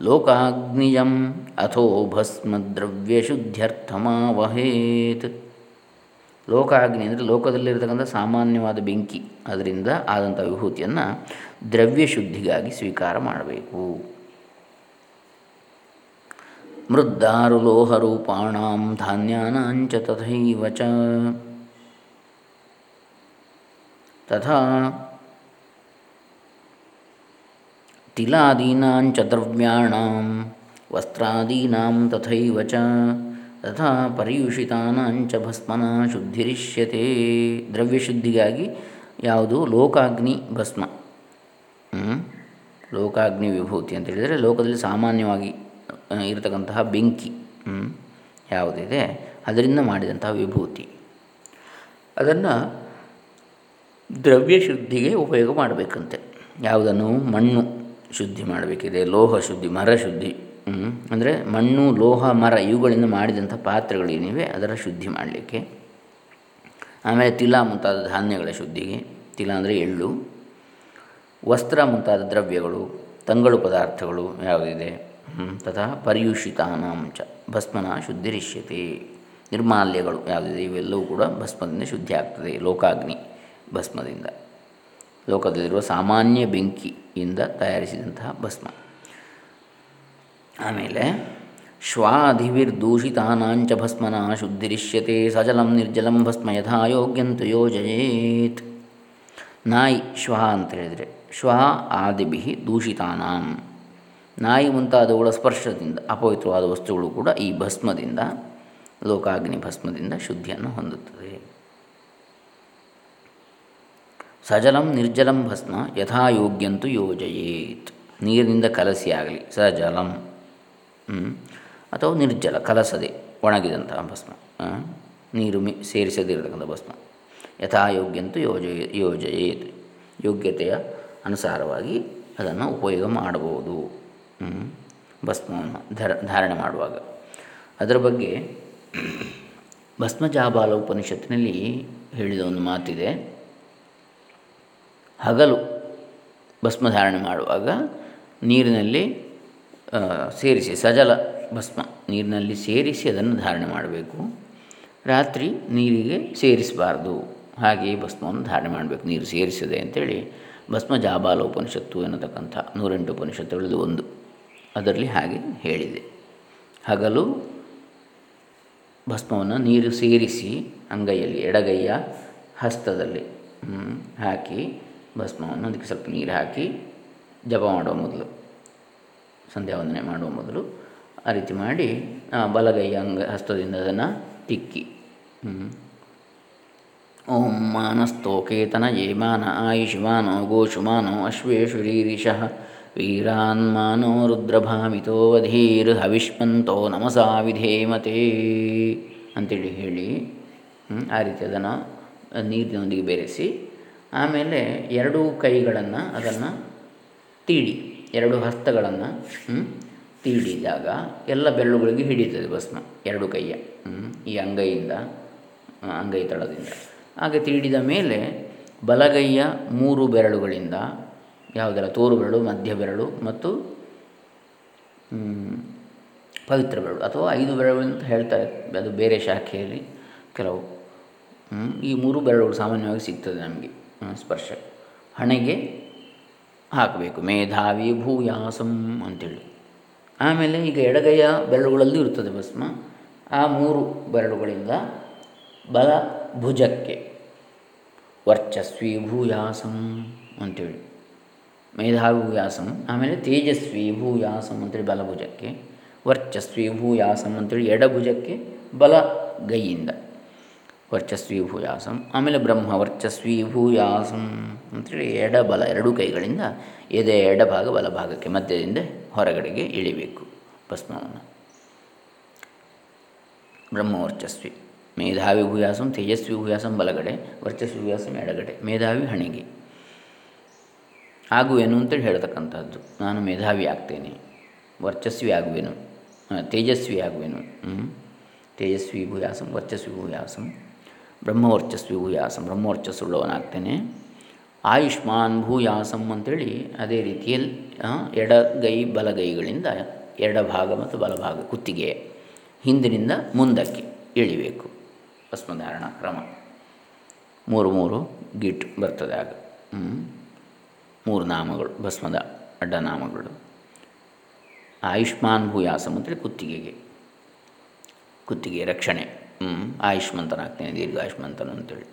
ಲೋಕಾಗ್ನಿಯಂ ಅಥೋ ಭಸ್ಮದ್ರವ್ಯಶುದ್ಧ್ಯರ್ಥಮಾವಹೇತ್ ಲೋಕಾಗ್ನಿ ಅಂದರೆ ಲೋಕದಲ್ಲಿರತಕ್ಕಂಥ ಸಾಮಾನ್ಯವಾದ ಬೆಂಕಿ. ಅದರಿಂದ ಆದಂಥ ವಿಭೂತಿಯನ್ನು ದ್ರವ್ಯ ಶುದ್ಧಿಗಾಗಿ ಸ್ವೀಕಾರ ಮಾಡಬೇಕು. ಮೃದ್ದಾರು ಲೋಹರೂಪಾಣಾಂ ಧಾನ್ಯಾನಾಂಚ ತಥೈವ ಚ ತಥಾ ತಿಲಾದೀನಾಂಚ ದ್ರವ್ಯಾಣಾಂ ವಸ್ತ್ರಾದೀನಾಂ ತಥೈವ ಚ ತಥಾ ಪರಿಯುಷಿತಾನಾಂಚ ಭಸ್ಮನ ಶುದ್ಧಿರಿಷ್ಯತೆ ದ್ರವ್ಯಶುದ್ಧಿಗಾಗಿ ಯಾವುದು? ಲೋಕಾಗ್ನಿ ಭಸ್ಮ। ಲೋಕಾಗ್ನಿ ವಿಭೂತಿ ಅಂತ ಹೇಳಿದರೆ ಲೋಕದಲ್ಲಿ ಸಾಮಾನ್ಯವಾಗಿ ಇರತಕ್ಕಂತಹ ಬೆಂಕಿ ಯಾವುದಿದೆ ಅದರಿಂದ ಮಾಡಿದಂತಹ ವಿಭೂತಿ. ಅದನ್ನು ದ್ರವ್ಯ ಶುದ್ಧಿಗೆ ಉಪಯೋಗ ಮಾಡಬೇಕಂತೆ. ಯಾವುದನ್ನು? ಮಣ್ಣು ಶುದ್ಧಿ ಮಾಡಬೇಕಿದೆ ಲೋಹ ಶುದ್ಧಿ ಮರ ಶುದ್ಧಿ ಅಂದರೆ ಮಣ್ಣು ಲೋಹ ಮರ ಇವುಗಳಿಂದ ಮಾಡಿದಂಥ ಪಾತ್ರೆಗಳೇನಿವೆ ಅದರ ಶುದ್ಧಿ ಮಾಡಲಿಕ್ಕೆ. ಆಮೇಲೆ ತಿಲ ಮುಂತಾದ ಧಾನ್ಯಗಳ ಶುದ್ಧಿಗೆ ತಿಲ ಅಂದರೆ ಎಳ್ಳು ವಸ್ತ್ರ ಮುಂತಾದ ದ್ರವ್ಯಗಳು ತಂಗಳು ಪದಾರ್ಥಗಳು ಯಾವುದಿದೆ? ತಥಾ ಪರ್ಯೂಷಿತಾನಾಂಚ ಭಸ್ಮನ ಶುದ್ಧಿರಿಷ್ಯತೆ. ನಿರ್ಮಾಲ್ಯಗಳು ಯಾವುದಿದೆ, ಇವೆಲ್ಲವೂ ಕೂಡ ಭಸ್ಮದಿಂದ ಶುದ್ಧಿ ಆಗ್ತದೆ ಲೋಕಾಗ್ನಿ ಭಸ್ಮದಿಂದ. ಲೋಕದಲ್ಲಿರುವ ಸಾಮಾನ್ಯ ಬೆಂಕಿಯಿಂದ ತಯಾರಿಸಿದಂತಹ ಭಸ್ಮ. ಆಮೇಲೆ, ಶ್ವಾಧಿವಿರ್ದೂಷಿತಾನಾಂಚ ಭಸ್ಮನ ಶುದ್ಧಿರಿಷ್ಯತೆ, ಸಜಲಂ ನಿರ್ಜಲಂ ಭಸ್ಮ ಯಥಾ ಯೋಗ್ಯಂತು ಯೋಜಯೇತ್. ನಾಯಿ ಶ್ವ ಅಂತ ಹೇಳಿದರೆ ಶ್ವ ಆದಿಭಿ ದೂಷಿತಾನಾಂ. ನಾಯಿ ಮುಂತಾದವುಗಳ ಸ್ಪರ್ಶದಿಂದ ಅಪವಿತ್ರವಾದ ವಸ್ತುಗಳು ಕೂಡ ಈ ಭಸ್ಮದಿಂದ, ಲೋಕಾಗ್ನಿ ಭಸ್ಮದಿಂದ ಶುದ್ಧಿಯನ್ನು ಹೊಂದುತ್ತದೆ. ಸಜಲಂ ನಿರ್ಜಲಂ ಭಸ್ಮ ಯಥಾಯೋಗ್ಯಂತು ಯೋಜಯೇತ್. ನೀರಿನಿಂದ ಕಲಸಿ ಆಗಲಿ ಸಜಲಂ ಅಥವಾ ನಿರ್ಜಲ, ಕಲಸದೆ, ಒಣಗಿದಂತಹ ಭಸ್ಮ ನೀರು ಮಿ ಸೇರಿಸದಿರತಕ್ಕಂಥ ಭಸ್ಮ. ಯಥಾಯೋಗ್ಯಂತೂ ಯೋಜ ಯೋಜಯೇತ್. ಯೋಗ್ಯತೆಯ ಅನುಸಾರವಾಗಿ ಅದನ್ನು ಉಪಯೋಗ ಮಾಡಬಹುದು. ಭಸ್ಮವನ್ನು ಧರ, ಧಾರಣೆ ಮಾಡುವಾಗ. ಅದರ ಬಗ್ಗೆ ಭಸ್ಮಜಾಬಾಲ ಉಪನಿಷತ್ತಿನಲ್ಲಿ ಹೇಳಿದ ಒಂದು ಮಾತಿದೆ. ಹಗಲು ಭಸ್ಮ ಧಾರಣೆ ಮಾಡುವಾಗ ನೀರಿನಲ್ಲಿ ಸೇರಿಸಿ, ಸಜಲ ಭಸ್ಮ ನೀರಿನಲ್ಲಿ ಸೇರಿಸಿ ಅದನ್ನು ಧಾರಣೆ ಮಾಡಬೇಕು. ರಾತ್ರಿ ನೀರಿಗೆ ಸೇರಿಸಬಾರ್ದು. ಹಾಗೆಯೇ ಭಸ್ಮವನ್ನು ಧಾರಣೆ ಮಾಡಬೇಕು. ನೀರು ಸೇರಿಸಿದೆ ಅಂತೇಳಿ ಭಸ್ಮ ಜಾಬಾಲ ಉಪನಿಷತ್ತು ಎನ್ನತಕ್ಕಂಥ ನೂರೆಂಟು ಉಪನಿಷತ್ತುಗಳಲ್ಲಿ ಒಂದು. ಅದರಲ್ಲಿ ಹಾಗೆ ಹೇಳಿದೆ. ಹಗಲು ಭಸ್ಮವನ್ನು ನೀರು ಸೇರಿಸಿ ಅಂಗೈಯಲ್ಲಿ, ಎಡಗೈಯ ಹಸ್ತದಲ್ಲಿ ಹಾಕಿ ಭಸ್ಮವನ್ನು ಅದಕ್ಕೆ ಸ್ವಲ್ಪ ನೀರು ಹಾಕಿ ಜಪ ಮಾಡುವ ಮೊದಲು, ಸಂಧ್ಯಾ ವಂದನೆ ಮಾಡುವ ಮೊದಲು ಆ ರೀತಿ ಮಾಡಿ ಬಲಗೈಯ ಅಂಗ ಹಸ್ತದಿಂದ ಅದನ್ನು ತಿಕ್ಕಿ ಓಂ ಮಾನಸ್ತೋಕೇತನ ಯೇಮಾನ ಆಯುಷಿಮಾನೋ ಗೋಷುಮಾನೋ ಅಶ್ವೇಶುರೀರಿಷಃ. ವೀರಾನ್ಮಾನೋ ರುದ್ರಭಾಮಿತೋ ವಧೀರ್ ಹವಿಷ್ಮಂತೋ ನಮಸಾ ವಿಧೇಮತೆ ಅಂತೇಳಿ ಹೇಳಿ ಆ ರೀತಿ ಅದನ್ನು ನೀರಿನೊಂದಿಗೆ ಬೆರೆಸಿ, ಆಮೇಲೆ ಎರಡೂ ಕೈಗಳನ್ನು ಅದನ್ನು ತೀಡಿ, ಎರಡು ಹಸ್ತಗಳನ್ನು ತೀಡಿದಾಗ ಎಲ್ಲ ಬೆರಳುಗಳಿಗೆ ಹಿಡಿಯುತ್ತದೆ ಭಸ್ಮ, ಎರಡು ಕೈಯ ಈ ಅಂಗೈಯಿಂದ ಅಂಗೈ ತಳದಿಂದ. ಹಾಗೆ ತೀಡಿದ ಮೇಲೆ ಬಲಗೈಯ ಮೂರು ಬೆರಳುಗಳಿಂದ ಯಾವುದೆಲ್ಲ ತೋರು ಬೆರಳು, ಮಧ್ಯ ಬೆರಳು ಮತ್ತು ಪವಿತ್ರ ಬೆರಳು ಅಥವಾ ಐದು ಬೆರಳು ಅಂತ ಹೇಳ್ತಾರೆ ಅದು ಬೇರೆ ಶಾಖೆಯಲ್ಲಿ ಕೆಲವು ಈ ಮೂರು ಬೆರಳುಗಳು ಸಾಮಾನ್ಯವಾಗಿ ಸಿಗ್ತದೆ ನಮಗೆ ಸ್ಪರ್ಶ. ಹಣೆಗೆ ಹಾಕಬೇಕು. ಮೇಧಾವಿ ಭೂಯಾಸಂ ಅಂತೇಳಿ. ಆಮೇಲೆ ಈಗ ಎಡಗೈಯ ಬೆರಳುಗಳಲ್ಲಿ ಇರುತ್ತದೆ ಭಸ್ಮ. ಆ ಮೂರು ಬೆರಳುಗಳಿಂದ ಬಲ ಭುಜಕ್ಕೆ ವರ್ಚಸ್ವಿ ಭೂಯಾಸಂ ಅಂತೇಳಿ. ಮೇಧಾವಿ ಭೂಯಾಸಂ ಆಮೇಲೆ ತೇಜಸ್ವಿ ಭೂಯಾಸಂ ಅಂತೇಳಿ ಬಲಭುಜಕ್ಕೆ, ವರ್ಚಸ್ವಿ ಭೂಯಾಸಂ ಅಂತೇಳಿ ಎಡಭುಜಕ್ಕೆ ಬಲ ಗೈಯಿಂದ. ವರ್ಚಸ್ವಿ ಭೂಯಾಸಂ, ಆಮೇಲೆ ಬ್ರಹ್ಮ ವರ್ಚಸ್ವಿ ಭೂಯಾಸಂ ಅಂತೇಳಿ ಎಡಬಲ ಎರಡೂ ಕೈಗಳಿಂದ ಎದೆ ಎಡಭಾಗ ಬಲಭಾಗಕ್ಕೆ ಮಧ್ಯದಿಂದ ಹೊರಗಡೆಗೆ ಇಳಿಬೇಕು ಭಸ್ಮವನ್ನು. ಬ್ರಹ್ಮ ವರ್ಚಸ್ವಿ, ಮೇಧಾವಿ ಭೂಯಾಸಂ, ತೇಜಸ್ವಿ ಭೂಯಾಸಂ ಬಲಗಡೆ, ವರ್ಚಸ್ವಿ ಭೂಯಾಸಂ ಎಡಗಡೆ, ಮೇಧಾವಿ ಹಣಿಗೆ. ಆಗುವೆನು ಅಂತೇಳಿ ಹೇಳ್ತಕ್ಕಂಥದ್ದು. ನಾನು ಮೇಧಾವಿ ಆಗ್ತೇನೆ. ವರ್ಚಸ್ವಿ ಆಗುವೆನು. ತೇಜಸ್ವಿ ಆಗುವೆನು. ತೇಜಸ್ವಿ ಭೂಯಾಸಂ, ವರ್ಚಸ್ವಿ ಭೂಯಾಸಂ ಬ್ರಹ್ಮವರ್ಚಸ್ವಿ ಭೂಯಾಸಂ ಬ್ರಹ್ಮವರ್ಚಸ್ಸುಳ್ಳವನಾಗ್ತೇನೆ ಆಯುಷ್ಮಾನ್ ಭೂಯಾಸಂ ಅಂತೇಳಿ ಅದೇ ರೀತಿಯಲ್ಲಿ ಎಡಗೈ ಬಲಗೈಗಳಿಂದ ಎಡಭಾಗ ಮತ್ತು ಬಲಭಾಗ ಕುತ್ತಿಗೆ ಹಿಂದಿನಿಂದ ಮುಂದಕ್ಕೆ ಇಳಿಬೇಕು. ಭಸ್ಮಧಾರಣ ಕ್ರಮ. ಮೂರು ಮೂರು ಗಿಟ್ ಬರ್ತದೆ ಆಗ. ಮೂರು ನಾಮಗಳು, ಭಸ್ಮದ ಅಡ್ಡನಾಮಗಳು ಆಯುಷ್ಮಾನ್ ಭೂಯಾಸಮ್ ಅಂತೇಳಿ ಕುತ್ತಿಗೆಗೆ. ಕುತ್ತಿಗೆ ರಕ್ಷಣೆ. ಆಯುಷ್ಮಂತನಾಗ್ತೇನೆ ದೀರ್ಘಾಯುಷ್ಮಂತನು ಅಂತೇಳಿ.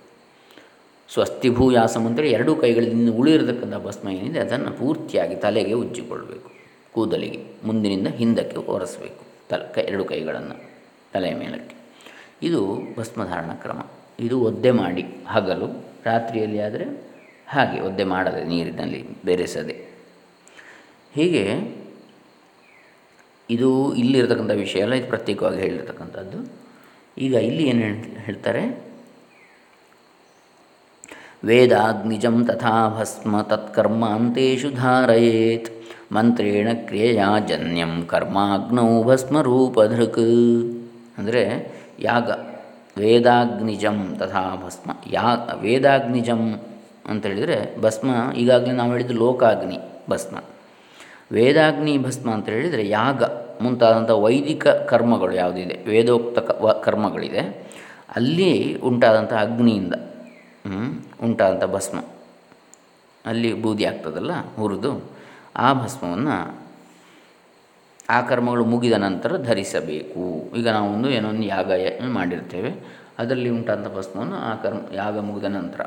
ಸ್ವಸ್ತಿ ಭೂಯಾಸಮ್ ಅಂತೇಳಿ ಎರಡೂ ಕೈಗಳಿಂದ ಉಳಿರತಕ್ಕಂಥ ಭಸ್ಮ ಏನಿದೆ, ಅದನ್ನು ಪೂರ್ತಿಯಾಗಿ ತಲೆಗೆ ಉಜ್ಜಿಕೊಳ್ಬೇಕು. ಕೂದಲಿಗೆ, ಮುಂದಿನಿಂದ ಹಿಂದಕ್ಕೆ ಒರೆಸಬೇಕು. ತಲೆ, ಕೈ, ಎರಡು ಕೈಗಳನ್ನು ತಲೆಯ ಮೇಲಕ್ಕೆ. ಇದು ಭಸ್ಮಧಾರಣ ಕ್ರಮ. ಇದು ಒದ್ದೆ ಮಾಡಿ ಹಗಲು, ರಾತ್ರಿಯಲ್ಲಿ ಆದರೆ ಹಾಗೆ ಒದ್ದೆ ಮಾಡದೆ ನೀರಿನಲ್ಲಿ ಬೆರೆಸದೆ. ಹೀಗೆ ಇದು ಇಲ್ಲಿರತಕ್ಕಂಥ ವಿಷಯ ಅಲ್ಲ, ಇದು ಪ್ರತ್ಯೇಕವಾಗಿ ಹೇಳಿರ್ತಕ್ಕಂಥದ್ದು. ಈಗ ಇಲ್ಲಿ ಏನು ಹೇಳ್ತಾರೆ? ವೇದಾಗ್ನಿಜಂ ತಥಾ ಭಸ್ಮ ತತ್ಕರ್ಮ ಅಂತೇಶು ಧಾರಯೇತ್ ಮಂತ್ರೇಣ ಕ್ರಿಯೆಯ ಜನ್ಯಂ ಕರ್ಮಾಗ್ನೌ ಭಸ್ಮರೂಪಧೃಕ್. ಅಂದರೆ ಯಾಗ, ವೇದಾಗ್ನಿಜಂ ತಥಾ ಭಸ್ಮ, ಯಾ, ವೇದಾಗ್ನಿಜಂ ಅಂತ ಹೇಳಿದರೆ ಭಸ್ಮ, ಈಗಾಗಲೇ ನಾವು ಹೇಳಿದ್ದು ಲೋಕಾಗ್ನಿ ಭಸ್ಮ. ವೇದಾಗ್ನಿ ಭಸ್ಮ ಅಂತ ಹೇಳಿದರೆ ಯಾಗ, ಮುಂತಾದಂಥ ವೈದಿಕ ಕರ್ಮಗಳು ಯಾವುದಿದೆ, ವೇದೋಕ್ತ ಕರ್ಮಗಳಿದೆ. ಅಲ್ಲಿ ಉಂಟಾದಂಥ ಅಗ್ನಿಯಿಂದ ಉಂಟಾದಂಥ ಭಸ್ಮ. ಅಲ್ಲಿ ಬೂದಿ ಆಗ್ತದಲ್ಲ, ಹುರಿದು ಆ ಭಸ್ಮವನ್ನು ಆ ಕರ್ಮಗಳು ಮುಗಿದ ನಂತರ ಧರಿಸಬೇಕು. ಈಗ ನಾವು ಒಂದು ಏನೋ ಒಂದು ಯಾಗ ಮಾಡಿರ್ತೇವೆ. ಅದರಲ್ಲಿ ಉಂಟಾದಂಥ ಭಸ್ಮವನ್ನು ಆ ಕರ್ಮ, ಯಾಗ ಮುಗಿದ ನಂತರ.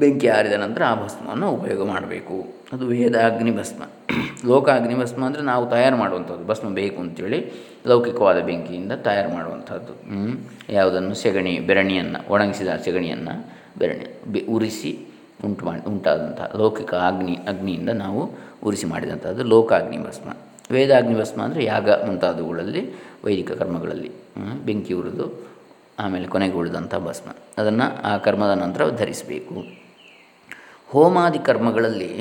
ಬೆಂಕಿ ಆರಿದ ನಂತರ ಆ ಭಸ್ಮವನ್ನು ಉಪಯೋಗ ಮಾಡಬೇಕು. ಅದು ವೇದ ಅಗ್ನಿ ಭಸ್ಮ. ಲೋಕ ಅಗ್ನಿ ಭಸ್ಮ ಅಂದರೆ ನಾವು ತಯಾರು ಮಾಡುವಂಥದ್ದು. ಭಸ್ಮ ಬೇಕು ಅಂತೇಳಿ ಲೌಕಿಕವಾದ ಬೆಂಕಿಯಿಂದ ತಯಾರು ಮಾಡುವಂಥದ್ದು. ಯಾವುದನ್ನು? ಸೆಗಣಿ, ಬೆರಣಿಯನ್ನು, ಒಣಗಿಸಿದ ಸೆಗಣಿಯನ್ನು ಬೆರಣಿ, ಬೆ, ಉರಿಸಿ ಉಂಟು ಮಾಡಿ ಉಂಟಾದಂಥ ಲೌಕಿಕ ಅಗ್ನಿ, ಅಗ್ನಿಯಿಂದ ನಾವು ಉರಿಸಿ ಮಾಡಿದಂಥದ್ದು ಲೋಕಾಗ್ನಿ ಭಸ್ಮ. ವೇದಾಗ್ನಿ ಭಸ್ಮ ಅಂದರೆ ಯಾಗ ಮುಂತಾದವುಗಳಲ್ಲಿ ವೈದಿಕ ಕರ್ಮಗಳಲ್ಲಿ. ಬೆಂಕಿ ಉರಿದು ಆಮೇಲೆ ಕೊನೆಗೆ ಉಳಿದಂಥ ಭಸ್ಮ. ಅದನ್ನು ಆ ಕರ್ಮದ ನಂತರ ಧರಿಸಬೇಕು ಹೋಮಾದಿ ಕರ್ಮಗಳಲ್ಲಿ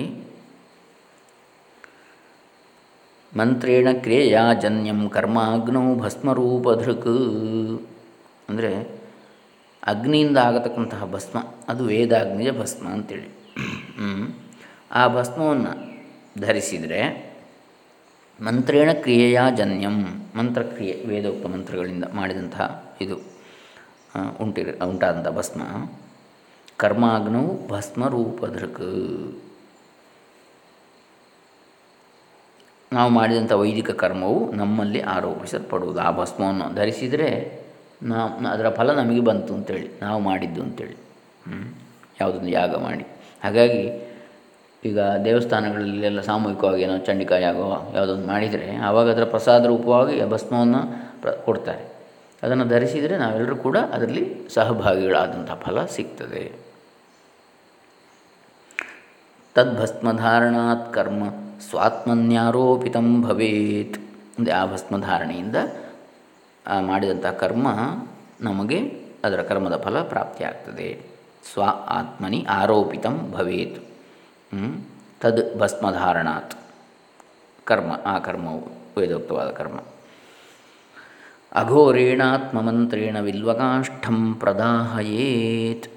ಮಂತ್ರೇಣ ಕ್ರಿಯೆಯ ಜನ್ಯಂ ಕರ್ಮಾಗ್ನೌ ಭಸ್ಮರೂಪಧೃಕ್. ಅಂದರೆ ಅಗ್ನಿಯಿಂದ ಆಗತಕ್ಕಂತಹ ಭಸ್ಮ, ಅದು ವೇದಾಗ್ನಿಯ ಭಸ್ಮ ಅಂತೇಳಿ. ಆ ಭಸ್ಮವನ್ನು ಧರಿಸಿದರೆ ಮಂತ್ರೇಣ ಕ್ರಿಯೆಯ ಜನ್ಯಂ ಮಂತ್ರಕ್ರಿಯೆ, ವೇದೋಕ್ತ ಮಂತ್ರಗಳಿಂದ ಮಾಡಿದಂತಹ ಇದು ಉಂಟಿರ ಉಂಟಾದಂಥ ಭಸ್ಮ. ಕರ್ಮಾಗ್ನವು ಭಸ್ಮರೂಪಧೃಕ್ ನಾವು ಮಾಡಿದಂಥ ವೈದಿಕ ಕರ್ಮವು ನಮ್ಮಲ್ಲಿ ಆರೋಪಿಸಲ್ಪಡುವುದು. ಆ ಭಸ್ಮವನ್ನು ಧರಿಸಿದರೆ ನಾ ಅದರ ಫಲ ನಮಗೆ ಬಂತು ಅಂತೇಳಿ, ನಾವು ಮಾಡಿದ್ದು ಅಂತೇಳಿ. ಯಾವುದೊಂದು ಯಾಗ ಮಾಡಿ. ಹಾಗಾಗಿ ಈಗ ದೇವಸ್ಥಾನಗಳಲ್ಲೆಲ್ಲ ಸಾಮೂಹಿಕವಾಗಿ ಏನೋ ಚಂಡಿಕಾ ಯಾಗ ಯಾವುದೊಂದು ಮಾಡಿದರೆ ಆವಾಗ ಅದರ ಪ್ರಸಾದ ರೂಪವಾಗಿ ಭಸ್ಮವನ್ನು ಪ್ರ ಕೊಡ್ತಾರೆ. ಅದನ್ನು ಧರಿಸಿದರೆ ನಾವೆಲ್ಲರೂ ಕೂಡ ಅದರಲ್ಲಿ ಸಹಭಾಗಿಗಳಾದಂಥ ಫಲ ಸಿಗ್ತದೆ. ತದ್ಭಸ್ಮಧಾರಣಾತ್ ಕರ್ಮ ಸ್ವಾತ್ಮನ್ಯಾರೋಪಿತಂ ಭವೇತ್. ಅಂದರೆ ಆ ಭಸ್ಮಧಾರಣೆಯಿಂದ ಮಾಡಿದಂಥ ಕರ್ಮ ನಮಗೆ ಅದರ ಕರ್ಮದ ಫಲ ಪ್ರಾಪ್ತಿಯಾಗ್ತದೆ. ಸ್ವ ಆತ್ಮನಿ ಆರೋಪಿತಂ ಭವೇತ್. ತದ್ ಭಸ್ಮಧಾರಣಾತ್. ಕರ್ಮ, ಆ ಕರ್ಮವು ವೇದೋಕ್ತವಾದ ಕರ್ಮ. ಅಘೋರೇಣಾತ್ಮಮಂತ್ರೇಣ ವಿಲ್ವಕಾಷ್ಠಂ ಪ್ರದಾಹಯೇತ್.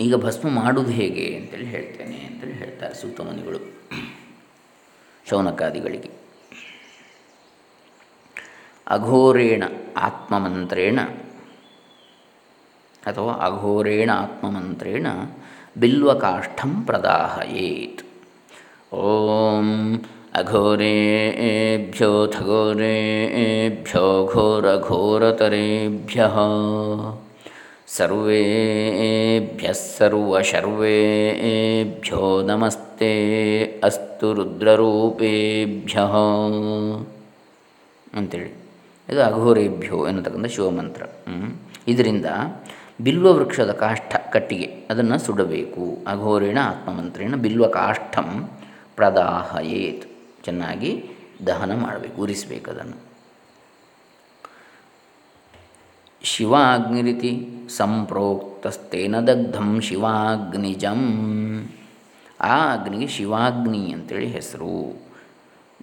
ಈಗ ಭಸ್ಮ ಮಾಡುವುದು ಹೇಗೆ ಅಂತೇಳಿ ಹೇಳ್ತೇನೆ ಅಂತೇಳಿ ಹೇಳ್ತಾರೆ ಸೂಕ್ತ ಮುನಿಗಳು. ಶೌನಕಾದಿಗಳಿಗೆ. ಅಘೋರೇಣ ಆತ್ಮಮಂತ್ರೇಣ ಅಥವಾ ಅಘೋರೇಣ ಆತ್ಮಮಂತ್ರೇಣ ಬಿಲ್ವಕಾಷ್ಠಂ ಪ್ರದಾಹಯೇತ್. ಓಂ ಅಘೋರೇಭ್ಯೋಥಘೋರೇಭ್ಯೋ ಘೋರಘೋರತರೆಭ್ಯ. ಸರ್ವೇಭ್ಯಃ ನಮಸ್ತೆ ಅಸ್ತು ರುದ್ರರೂಪೇಭ್ಯಃ ಅಂತೇಳಿ. ಇದು ಅಘೋರೇಭ್ಯೋ ಎನ್ನತಕ್ಕಂಥ ಶಿವಮಂತ್ರ. ಇದರಿಂದ ಬಿಲ್ವ ವೃಕ್ಷದ ಕಾಷ್ಠ ಕಟ್ಟಿಗೆ ಅದನ್ನು ಸುಡಬೇಕು. ಅಘೋರೇಣ ಆತ್ಮಮಂತ್ರೇಣ ಬಿಲ್ವ ಕಾಷ್ಠಂ ಪ್ರದಾಹಯೇತ್. ಚೆನ್ನಾಗಿ ದಹನ ಮಾಡಬೇಕು, ಉರಿಸಬೇಕು ಅದನ್ನು. ಶಿವಾಗ್ನಿರಿತಿ ಸಂಪ್ರೋಕ್ತಸ್ತೇನ ದಗ್ಧಂ ಶಿವಾಗ್ನಿಜಂ. ಆ ಅಗ್ನಿಗೆ ಶಿವಾಗ್ನಿ ಅಂತೇಳಿ ಹೆಸರು.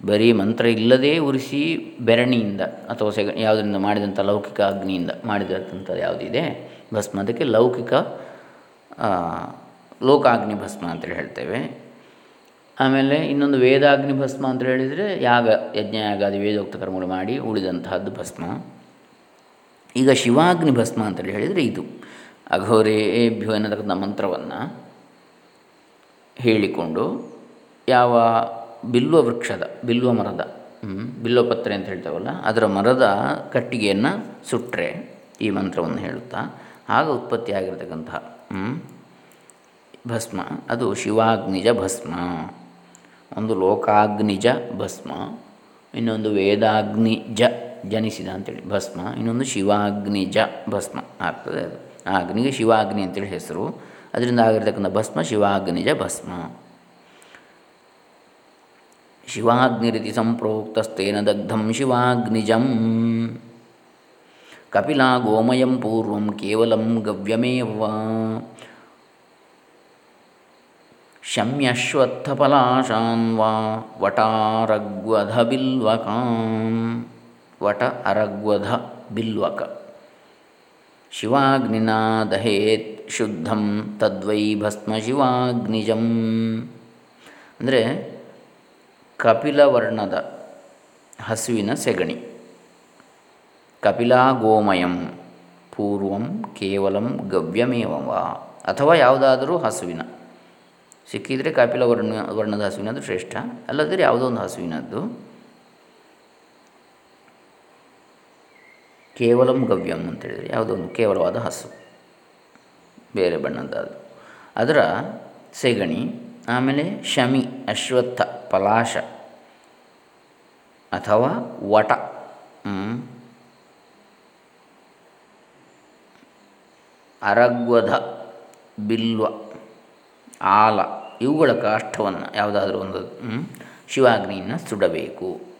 ಬರೀ ಮಂತ್ರ ಇಲ್ಲದೇ ಉರಿಸಿ ಬೆರಣಿಯಿಂದ ಅಥವಾ ಸೆಗ, ಯಾವುದರಿಂದ ಮಾಡಿದಂಥ ಲೌಕಿಕ ಅಗ್ನಿಯಿಂದ ಮಾಡಿದಂಥದ್ದು ಯಾವುದಿದೆ, ಭಸ್ಮ. ಅದಕ್ಕೆ ಲೌಕಿಕ ಲೋಕಾಗ್ನಿ ಭಸ್ಮ ಅಂತೇಳಿ ಹೇಳ್ತೇವೆ. ಆಮೇಲೆ ಇನ್ನೊಂದು ವೇದಾಗ್ನಿ ಭಸ್ಮ ಅಂತ ಹೇಳಿದರೆ ಯಾಗ, ಯಜ್ಞ ಯಾಗಾದಿ ವೇದೋಕ್ತ ಕರ್ಮಗಳು ಮಾಡಿ ಉಳಿದಂತಹದ್ದು ಭಸ್ಮ. ಈಗ ಶಿವಾಗ್ನಿ ಭಸ್ಮ ಅಂತೇಳಿ ಹೇಳಿದರೆ ಇದು. ಅಘೋರೇಭ್ಯೋ ಎನ್ನತಕ್ಕಂಥ ಮಂತ್ರವನ್ನು ಹೇಳಿಕೊಂಡು ಯಾವ ಬಿಲ್ವ ವೃಕ್ಷದ, ಬಿಲ್ವ ಮರದ ಬಿಲ್ವಪತ್ರೆ ಅಂತ ಹೇಳ್ತೇವಲ್ಲ, ಅದರ ಮರದ ಕಟ್ಟಿಗೆಯನ್ನು ಸುಟ್ಟರೆ ಈ ಮಂತ್ರವನ್ನು ಹೇಳುತ್ತಾ, ಆಗ ಉತ್ಪತ್ತಿಯಾಗಿರ್ತಕ್ಕಂತಹ ಭಸ್ಮ, ಅದು ಶಿವಾಗ್ನಿಜ ಭಸ್ಮ. ಒಂದು ಲೋಕಾಗ್ನಿಜ ಭಸ್ಮ, ಇನ್ನೊಂದು ವೇದಾಗ್ನಿಜ ಜನಿಸಿದ ಅಂತೇಳಿ. ಭಸ್ಮ, ಇನ್ನೊಂದು ಶಿವಾಗ್ನಿಜ ಭಸ್ಮ ಆಗ್ತದೆ ಅದು. ಆ ಅಗ್ನಿಗೆ ಶಿವಾಗ್ನಿ ಅಂತೇಳಿ ಹೆಸರು. ಅದರಿಂದ ಆಗಿರ್ತಕ್ಕಂಥ ಭಸ್ಮ, ಶಿವಾಗ್ನಿಜ ಭಸ್ಮ. ಶಿವಾಗ್ನಿರಿತಿ ಸಂಪ್ರೋಕ್ತಸ್ತೇನ ದಗ್ಧಂ ಶಿವಾಗ್ನಿಜಂ. ಕಪಿಲಾ ಗೋಮಯಂ ಪೂರ್ವಂ ಕೇವಲಂ ಗವ್ಯಮೇವ. ಶಮ್ಯಶ್ವತ್ಥಫಲಾಶಾನ್ವಾ ವಟಾರಗ್ವಧ ಬಿಲ್ವಕಾಂ ವಟ ಅರಗ್ವಧ ಬಿಲ್ವಕ. ಶಿವಾಗ್ನಿನಾ ದಹೇತ್ ಶುದ್ಧಂ ತದ್ವೈ ಭಸ್ಮ ಶಿವಾಗ್ನಿಜಂ ಅಂದರೆ ಕಪಿಲವರ್ಣದ ಹಸುವಿನ ಸೆಗಣಿ. ಕಪಿಲಾ ಗೋಮಯಂ ಪೂರ್ವಂ ಕೇವಲಂ ಗವ್ಯಮೇವ ಅಥವಾ ಯಾವುದಾದರೂ ಹಸುವಿನ. ಸಿಕ್ಕಿದರೆ ಕಪಿಲವರ್ಣ, ವರ್ಣದ ಹಸುವಿನದು ಶ್ರೇಷ್ಠ ಅಲ್ಲದ್ರೆ ಯಾವುದೋ ಒಂದು ಹಸುವಿನದ್ದು. ಕೇವಲಂ ಗವ್ಯಂ ಅಂತೇಳಿದರೆ ಯಾವುದೋ ಒಂದು ಕೇವಲವಾದ ಹಸು, ಬೇರೆ ಬಣ್ಣದ್ದು ಅದರ ಸೆಗಣಿ, ಆಮೇಲೆ ಶಮಿ, ಅಶ್ವತ್ಥ, ಪಲಾಶ ಅಥವಾ ವಟ ಅರಗ್ವಧ, ಬಿಲ್ವ, ಆಲ ಇವುಗಳ ಕಾಷ್ಟವನ್ನು ಯಾವುದಾದ್ರೂ ಒಂದು ಶಿವಾಗ್ನಿಯನ್ನು ಸುಡಬೇಕು.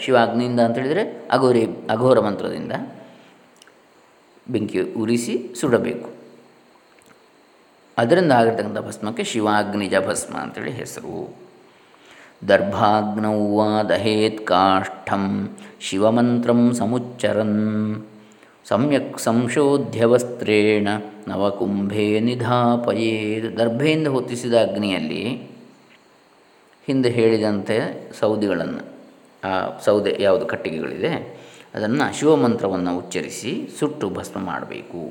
ಶಿವಾಗ್ನಿಯಿಂದ ಅಂತೇಳಿದರೆ ಅಘೋರಿ, ಅಘೋರ ಮಂತ್ರದಿಂದ ಬೆಂಕಿ ಉರಿಸಿ ಸುಡಬೇಕು. ಅದರಿಂದ ಆಗಿರ್ತಕ್ಕಂಥ ಭಸ್ಮಕ್ಕೆ ಶಿವಾಗ್ನಿಜ ಭಸ್ಮ ಅಂತೇಳಿ ಹೆಸರು. ದರ್ಭಾಗ್ನೌ ದಹೇತ್ ಕಾಷ್ಠಂ ಶಿವಮಂತ್ರಂ ಸಮುಚ್ಚರನ್ ಸಮ್ಯಕ್ ಸಂಶೋಧ್ಯವಸ್ತ್ರೇಣ ನವಕುಂಭೆ ನಿಧಾಪಯೇದ್ ದರ್ಭೆಯಿಂದ ಹೊತ್ತಿಸಿದ ಅಗ್ನಿಯಲ್ಲಿ ಹಿಂದೆ ಹೇಳಿದಂತೆ ಸೌದಿಗಳನ್ನು ಆ ಸೌದೆ ಯಾವುದು ಕಟ್ಟಿಗೆಗಳಿದೆ, ಅದನ್ನು ಶಿವಮಂತ್ರವನ್ನು ಉಚ್ಚರಿಸಿ ಸುಟ್ಟು ಭಸ್ಮ ಮಾಡಬೇಕು.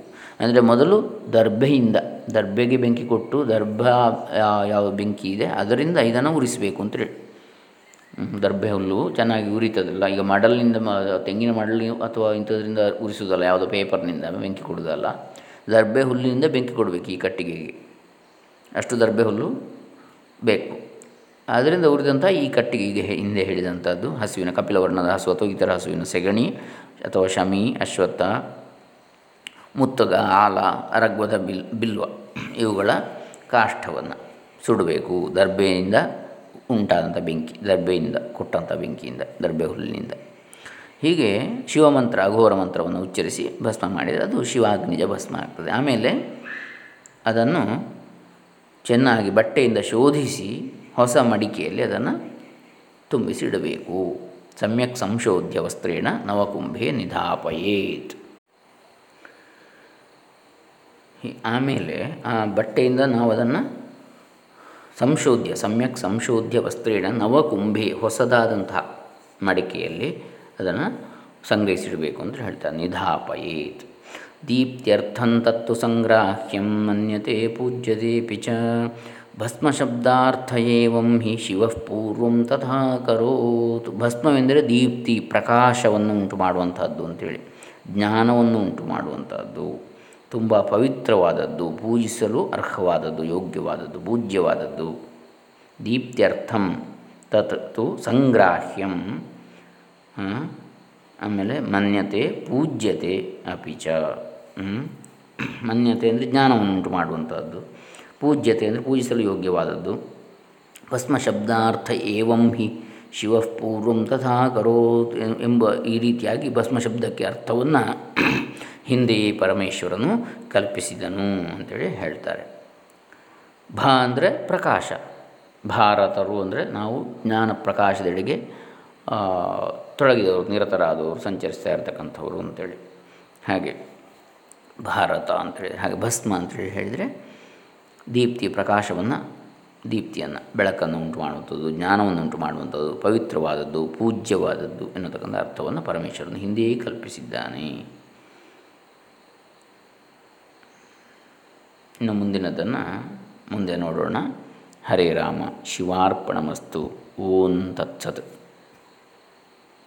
ಅಂದರೆ ಮೊದಲು ದರ್ಭೆಯಿಂದ, ದರ್ಭೆಗೆ ಬೆಂಕಿ ಕೊಟ್ಟು ದರ್ಭ ಯಾವ ಬೆಂಕಿ ಇದೆ, ಅದರಿಂದ ಇದನ್ನು ಉರಿಸಬೇಕು ಅಂತೇಳಿ ದರ್ಭೆ ಹುಲ್ಲು ಚೆನ್ನಾಗಿ ಉರಿತದಲ್ಲ, ಈಗ ಮಡಲಿನಿಂದ ತೆಂಗಿನ ಮಡಲಿ ಅಥವಾ ಇಂಥದ್ರಿಂದ ಉರಿಸೋದಲ್ಲ, ಯಾವುದೋ ಪೇಪರ್ನಿಂದ ಬೆಂಕಿ ಕೊಡೋದಲ್ಲ, ದರ್ಭೆ ಹುಲ್ಲಿನಿಂದ ಬೆಂಕಿ ಕೊಡಬೇಕು ಈ ಕಟ್ಟಿಗೆಗೆ. ಅಷ್ಟು ದರ್ಭೆ ಹುಲ್ಲು ಬೇಕು. ಅದರಿಂದ ಉರಿದಂಥ ಈ ಕಟ್ಟಿಗೆ ಈಗ ಹಿಂದೆ ಹೇಳಿದಂಥದ್ದು. ಹಸುವಿನ ಕಪಿಲವರ್ಣದ ಹಸು ಅಥವಾ ಇತರ ಹಸುವಿನ ಸೆಗಣಿ ಅಥವಾ ಶಮಿ, ಅಶ್ವತ್ಥ ಮುತ್ತಗ ಆಲ ರಗ್ವದ ಬಿಲ್, ಬಿಲ್ವ ಇವುಗಳ ಕಾಷ್ಠವನ್ನು ಸುಡಬೇಕು. ದರ್ಬೆಯಿಂದ ಉಂಟಾದಂಥ ಬೆಂಕಿ ದರ್ಬೆಯಿಂದ ಕೊಟ್ಟಂಥ ಬೆಂಕಿಯಿಂದ ದರ್ಬೆ ಹುಲ್ಲಿನಿಂದ. ಹೀಗೆ ಶಿವಮಂತ್ರ ಅಘೋರ ಮಂತ್ರವನ್ನು ಉಚ್ಚರಿಸಿ ಭಸ್ಮ ಮಾಡಿದರೆ ಅದು ಶಿವಾಗ್ನಿಜ ಭಸ್ಮ ಆಗ್ತದೆ. ಆಮೇಲೆ ಅದನ್ನು ಚೆನ್ನಾಗಿ ಬಟ್ಟೆಯಿಂದ ಶೋಧಿಸಿ ಹೊಸ ಮಡಿಕೆಯಲ್ಲಿ ಅದನ್ನು ತುಂಬಿಸಿಡಬೇಕು. ಸಮ್ಯಕ್ ಸಂಶೋಧ್ಯ ವಸ್ತ್ರೇಣ ನವಕುಂಭೆ ನಿಧಾಪಯೇತ್. ಆಮೇಲೆ ಆ ಬಟ್ಟೆಯಿಂದ ನಾವು ಅದನ್ನು ಸಂಶೋಧ್ಯ ಸಮ್ಯಕ್ ಸಂಶೋಧ್ಯ ವಸ್ತ್ರೇಣ ನವಕುಂಭೆ ಹೊಸದಾದಂತಹ ಮಡಿಕೆಯಲ್ಲಿ ಅದನ್ನು ಸಂಗ್ರಹಿಸಿಡಬೇಕು ಅಂತ ಹೇಳ್ತಾರೆ. ನಿಧಾಪಯೇತ್. ದೀಪ್ತ್ಯರ್ಥಂ ತತ್ತು ಸಂಗ್ರಾಹ್ಯಂ ಮನ್ಯತೆ ಪೂಜ್ಯತೆ ಪಿಚ. ಭಸ್ಮಶಬ್ದಾರ್ಥ ಏವಂ ಹಿ ಶಿವ ಪೂರ್ವಂ ತಥಾ ಕರೋತ್. ಭಸ್ಮವೆಂದರೆ ದೀಪ್ತಿ, ಪ್ರಕಾಶವನ್ನು ಉಂಟು ಮಾಡುವಂಥದ್ದು ಅಂತೇಳಿ, ಜ್ಞಾನವನ್ನು ಉಂಟು ಮಾಡುವಂಥದ್ದು, ತುಂಬ ಪವಿತ್ರವಾದದ್ದು, ಪೂಜಿಸಲು ಅರ್ಹವಾದದ್ದು, ಯೋಗ್ಯವಾದದ್ದು, ಪೂಜ್ಯವಾದದ್ದು. ದೀಪ್ತ್ಯರ್ಥಂ ತತ್ ತು ಸಂಗ್ರಾಹ್ಯಂ ಆಮೇಲೆ ಮನ್ಯತೆ, ಪೂಜ್ಯತೆ ಅಪಿಚ ಮನ್ಯತೆ ಅಂದರೆ ಜ್ಞಾನವನ್ನುಂಟು ಮಾಡುವಂಥದ್ದು. ಪೂಜ್ಯತೆ ಅಂದರೆ ಪೂಜಿಸಲು ಯೋಗ್ಯವಾದದ್ದು. ಭಸ್ಮ ಶಬ್ದಾರ್ಥ ಏವಂ ಹಿ ಶಿವ ಪೂರ್ವಂ ತಥಾ ಕರೋತ್ ಎಂಬ ಈ ರೀತಿಯಾಗಿ ಭಸ್ಮ ಶಬ್ದಕ್ಕೆ ಅರ್ಥವನ್ನು ಹಿಂದೆಯೇ ಪರಮೇಶ್ವರನು ಕಲ್ಪಿಸಿದನು ಅಂತೇಳಿ ಹೇಳ್ತಾರೆ. ಭಾ ಅಂದರೆ ಪ್ರಕಾಶ. ಭಾರತರು ಅಂದರೆ ನಾವು ಜ್ಞಾನ ಪ್ರಕಾಶದೆಡೆಗೆ ತೊಡಗಿದವರು, ನಿರತರಾದವರು, ಸಂಚರಿಸ್ತಾ ಇರತಕ್ಕಂಥವ್ರು ಅಂತೇಳಿ. ಹಾಗೆ ಭಾರತ ಅಂತೇಳಿ, ಹಾಗೆ ಭಸ್ಮ ಅಂತೇಳಿ ಹೇಳಿದರೆ ದೀಪ್ತಿ ಪ್ರಕಾಶವನ್ನು, ದೀಪ್ತಿಯನ್ನು ಬೆಳಕನ್ನು ಉಂಟು ಮಾಡುವಂಥದ್ದು ಜ್ಞಾನವನ್ನು ಉಂಟು ಮಾಡುವಂಥದ್ದು ಪವಿತ್ರವಾದದ್ದು, ಪೂಜ್ಯವಾದದ್ದು ಎನ್ನತಕ್ಕಂಥ ಅರ್ಥವನ್ನು ಪರಮೇಶ್ವರನು ಹಿಂದೆಯೇ ಕಲ್ಪಿಸಿದ್ದಾನೆ. ಇನ್ನು ಮುಂದಿನದನ್ನು, ಮುಂದೆ ನೋಡೋಣ. ಹರೇ ರಾಮ, ಶಿವಾರ್ಪಣಮಸ್ತು, ಓಂ ತತ್ಸತ್.